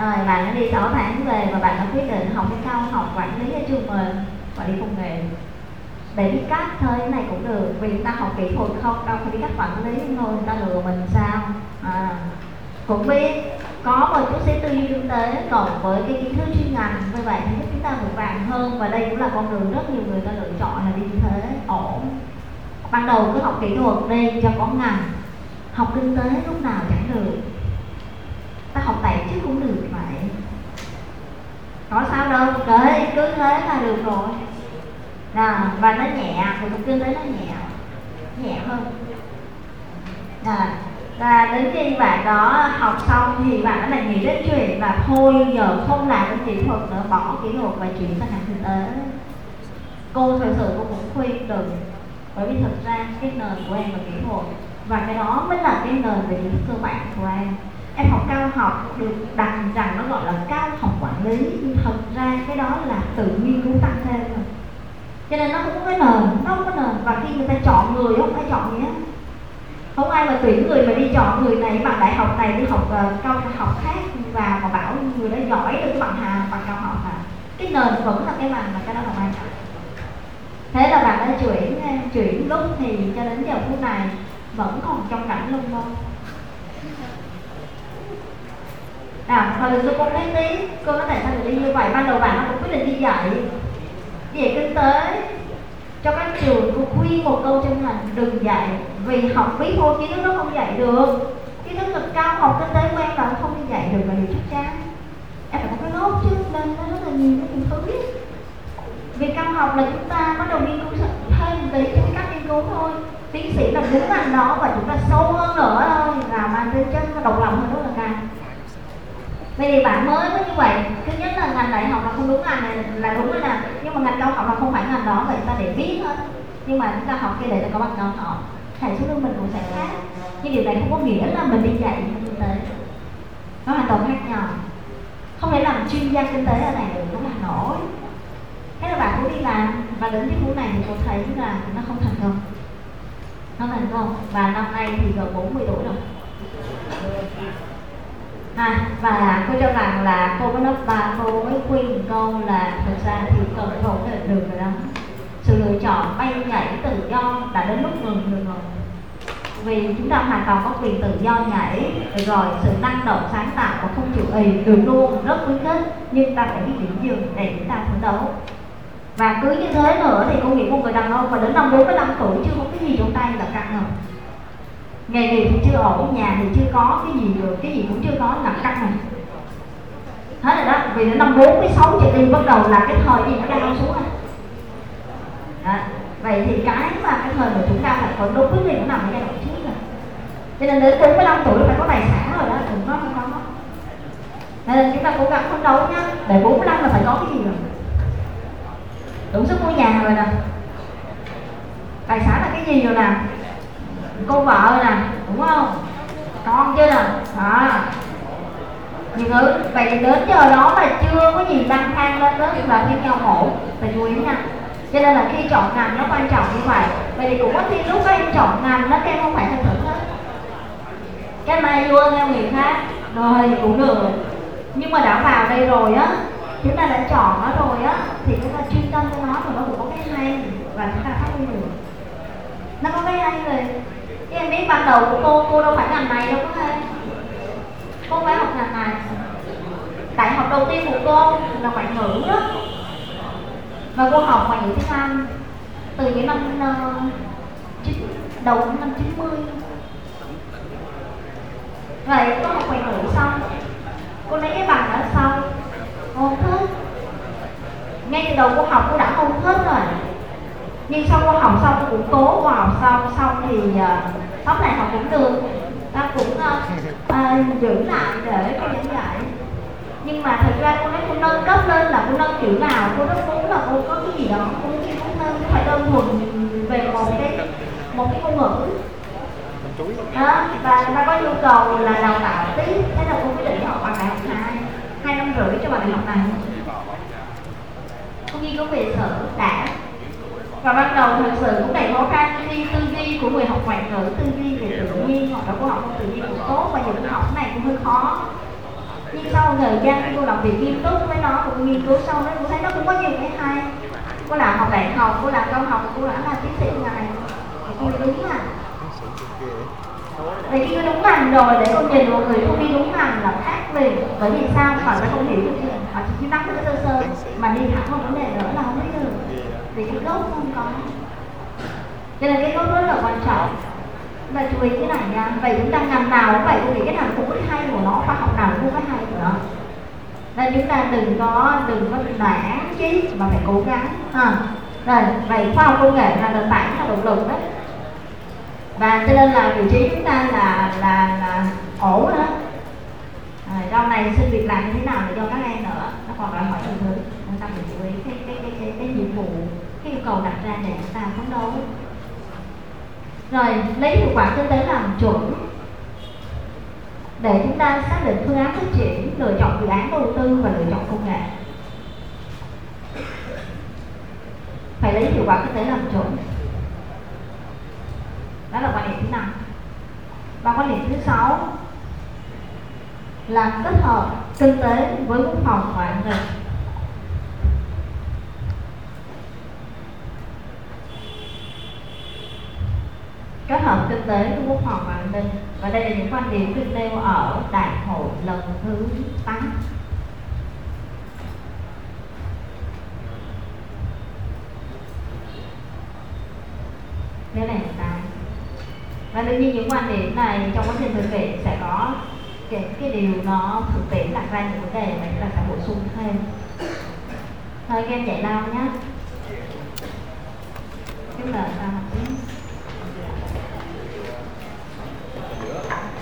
Rồi bạn đã đi 6 tháng về và bạn đã quyết định học cái cao học quản lý ở trường mình và đi công nghệ để biết cách thôi cái này cũng được. Vì người ta học kỹ thuật không đâu phải biết cách quản lý thôi người ta lừa mình sao? À, cũng biết có một chút xíu tư duy kinh tế cộng với cái kiến thức chuyên ngành như vậy thì chúng ta vững vàng hơn. Và đây cũng là con đường rất nhiều người ta lựa chọn là đi như thế ổn. Ban đầu cứ học kỹ thuật đi cho có ngành. Học kinh tế lúc nào chẳng được. Ta học tài chứ cũng được vậy. Có sao đâu kể cứ thế là được rồi. À, và nó nhẹ thì kinh tế nó nhẹ. Nhẹ hơn. À, và đến khi bạn đó học xong thì bạn đã lại nghĩ đến chuyện là thôi giờ không làm cái kỹ thuật nữa, bỏ kỹ thuật và chuyển sang ngành kinh tế. Cô thật sự cô cũng khuyên đừng bởi vì thật ra cái nền của em là kỹ thuật và cái đó mới là cái nền về những cơ bản của em. Em học cao học được đặt rằng nó gọi là cao học quản lý, nhưng thật ra cái đó là tự nghiên cứu tăng thêm rồi. Cho nên nó không có cái nền, nó không có nền và khi người ta chọn người không phải chọn gì hết không ai mà tuyển người mà đi chọn người này bằng đại học này đi học uh, cao học khác và mà bảo người đó giỏi được cái bằng hà bằng cao học à cái nền vẫn là cái bằng mà cái đó là quan trọng. Thế là bạn đã chuyển ờ, chuyển lúc thì cho đến giờ phút này vẫn còn trong cảnh lung lung à hồi tôi cũng thấy tí cô nói tại sao lại đi như vậy ban đầu bạn nó cũng quyết định đi dạy. Đi dạy kinh tế cho các trường tôi khuyên một câu chân thành đừng dạy vì học bí thôi kiến thức nó không dạy được. Kiến thức cực cao, học kinh tế quen là không đi dạy được là điều chắc chắn. Em phải có cái gốc chứ, nên nó rất là nhiều cái thứ vì cao học là chúng ta bắt đầu nghiên cứu thêm tí cho cách nghiên cứu thôi. Tiến sĩ là đứng làm đó và chúng ta sâu hơn nữa thôi là mang chân và độc lập hơn đó là càng Vậy thì bạn mới có như vậy, Thứ nhất là ngành đại học là không đúng ngành này, là đúng rồi nè. Nhưng mà ngành cao học là không phải ngành đó, Vậy ta để biết thôi. Nhưng mà chúng ta học kia để ta có bằng cao học. Thầy số lương mình cũng sẽ khác. Nhưng điều này không có nghĩa là mình đi dạy kinh tế. Nó hoàn toàn khác nhau. Không thể làm chuyên gia kinh tế ở này được, Nó là nổi. Thế là bạn cũng đi làm, Và đến cái vụ này thì tôi thấy là nó không thành công. Nó thành công, Và năm nay thì gần 40 tuổi rồi à, và cô cho rằng là cô có nói ba cô mới khuyên một câu là thật ra thì cần phải ổn định được rồi đó sự lựa chọn bay nhảy tự do đã đến lúc ngừng được rồi. Vì chúng ta hoàn toàn có quyền tự do nhảy rồi sự năng động sáng tạo và không chịu ì được luôn rất khuyến khích nhưng ta phải biết điểm dừng để chúng ta phấn đấu. Và cứ như thế nữa thì cô nghĩ một người đàn ông mà đến năm 45 tuổi chưa có cái gì trong tay là căng rồi nghề nghiệp thì chưa ổn, nhà thì chưa có, cái gì được, cái gì cũng chưa có là căng này. Hết rồi đó, vì đến năm 46 trở đi, bắt đầu là cái thời gì nó đang xuống này đó. vậy thì cái mà cái thời mà chúng ta phải phấn đấu quyết liệt nó nằm ở giai đoạn trước rồi cho nên đến 45 tuổi phải có tài sản rồi đó, đừng nói không có. Nên chúng ta cố gắng phấn đấu nhá, để 45 là phải có cái gì rồi. Đủ sức mua nhà rồi nè. Tài sản là cái gì rồi nè? Cô vợ nè, đúng không? Con chứ nè? Đó. Nhiều thứ vậy đến giờ đó mà chưa có gì đăng thang lên đó là thiên nhau ngộ phải chú ý nha. Cho nên là khi chọn ngành nó quan trọng như vậy. Vậy thì cũng có khi lúc các em chọn ngành nó các em không phải thật sự hết cái này vua theo người khác. Rồi cũng được. Nhưng mà đã vào đây rồi á, chúng ta đã chọn nó rồi á, thì chúng ta chuyên tâm cho nó rồi nó cũng có cái hay và chúng ta phát huy được. Nó có cái hay rồi Chứ em biết ban đầu của cô, cô đâu phải ngành này đâu có em? Cô phải học ngành này. Đại học đầu tiên của cô là ngoại ngữ đó. Và cô học ngoại ngữ tiếng Anh Từ những năm ờ, uh, 9, đầu năm 90 Vậy cô học ngoại ngữ xong Cô lấy cái bằng ở sau hôn không thích Ngay từ đầu cô học cô đã không thích rồi. Nhưng sau cô học xong cô cũng cố cô học xong xong thì uh, tóm lại họ cũng được. Ta cũng uh, uh, giữ lại để cô giảng dạy nhưng mà thật ra cô nói cô nâng cấp lên là cô nâng kiểu nào cô rất muốn là cô có cái gì đó cô muốn nghiên nâng không phải đơn thuần về một cái một cái ngôn ngữ. Đó và ta có nhu cầu là đào tạo tiếp. Thế là cô quyết định học bằng đại học hai hai năm rưỡi cho bằng đại học này. Không nghiên có về sở đã và ban đầu thực sự cũng đầy khó khăn khi tư duy của người học ngoại ngữ, tư duy về tự nhiên hoặc là cô học môn tự nhiên cũng tốt và những học này cũng hơi khó. Nhưng sau thời gian khi cô làm việc nghiêm túc với nó, cũng nghiên cứu sâu đó cũng thấy nó cũng có nhiều cái hay. Cô làm học đại học, cô làm cao học, cô đã là tiến sĩ ngài cô đúng à? Vậy khi đúng ngành rồi, để con nhìn một người không đi đúng ngành là khác liền. Bởi vì sao? Họ sẽ không hiểu. Được gì Họ chỉ nắm được sơ sơ Mà đi thẳng vào vấn đề rồi là không biết được Kia vì cái gốc không có. Cho nên cái gốc rất là quan trọng. Và chú ý cái này nha. Vậy chúng ta ngành nào cũng vậy Tôi nghĩ cái nào cũng có hay của nó Khoa học nào cũng có hay của nó. Nên chúng ta đừng có đừng có nản chí mà phải cố gắng ha. Rồi, vậy khoa học công nghệ là nền tảng là động lực đấy và cho nên là vị trí chúng ta là là là ổn đó. À, sau này xin việc làm như thế nào để cho các em nữa? Nó còn đòi hỏi nhiều thứ. Chúng ta phải chú ý cái cái cái cái, cái nhiệm vụ cái yêu cầu đặt ra để chúng ta phấn đấu. Rồi, lấy hiệu quả kinh tế làm chuẩn để chúng ta xác định phương án phát triển, lựa chọn dự án đầu tư và lựa chọn công nghệ. Phải lấy hiệu quả kinh tế làm chuẩn. Đó là quan điểm thứ năm. Và quan điểm thứ sáu là kết hợp kinh tế với quốc phòng và an ninh. Kết hợp kinh tế của quốc phòng và an ninh. Và đây là những quan điểm được nêu ở đại hội lần thứ 8 nếu này là tám và đương nhiên những quan điểm này trong quá trình thực hiện sẽ có cái, cái điều nó thực tiễn đặt ra những vấn đề mà chúng ta phải bổ sung thêm. Thôi các em dạy lao nhé chúng ta sao học tiếng Yeah.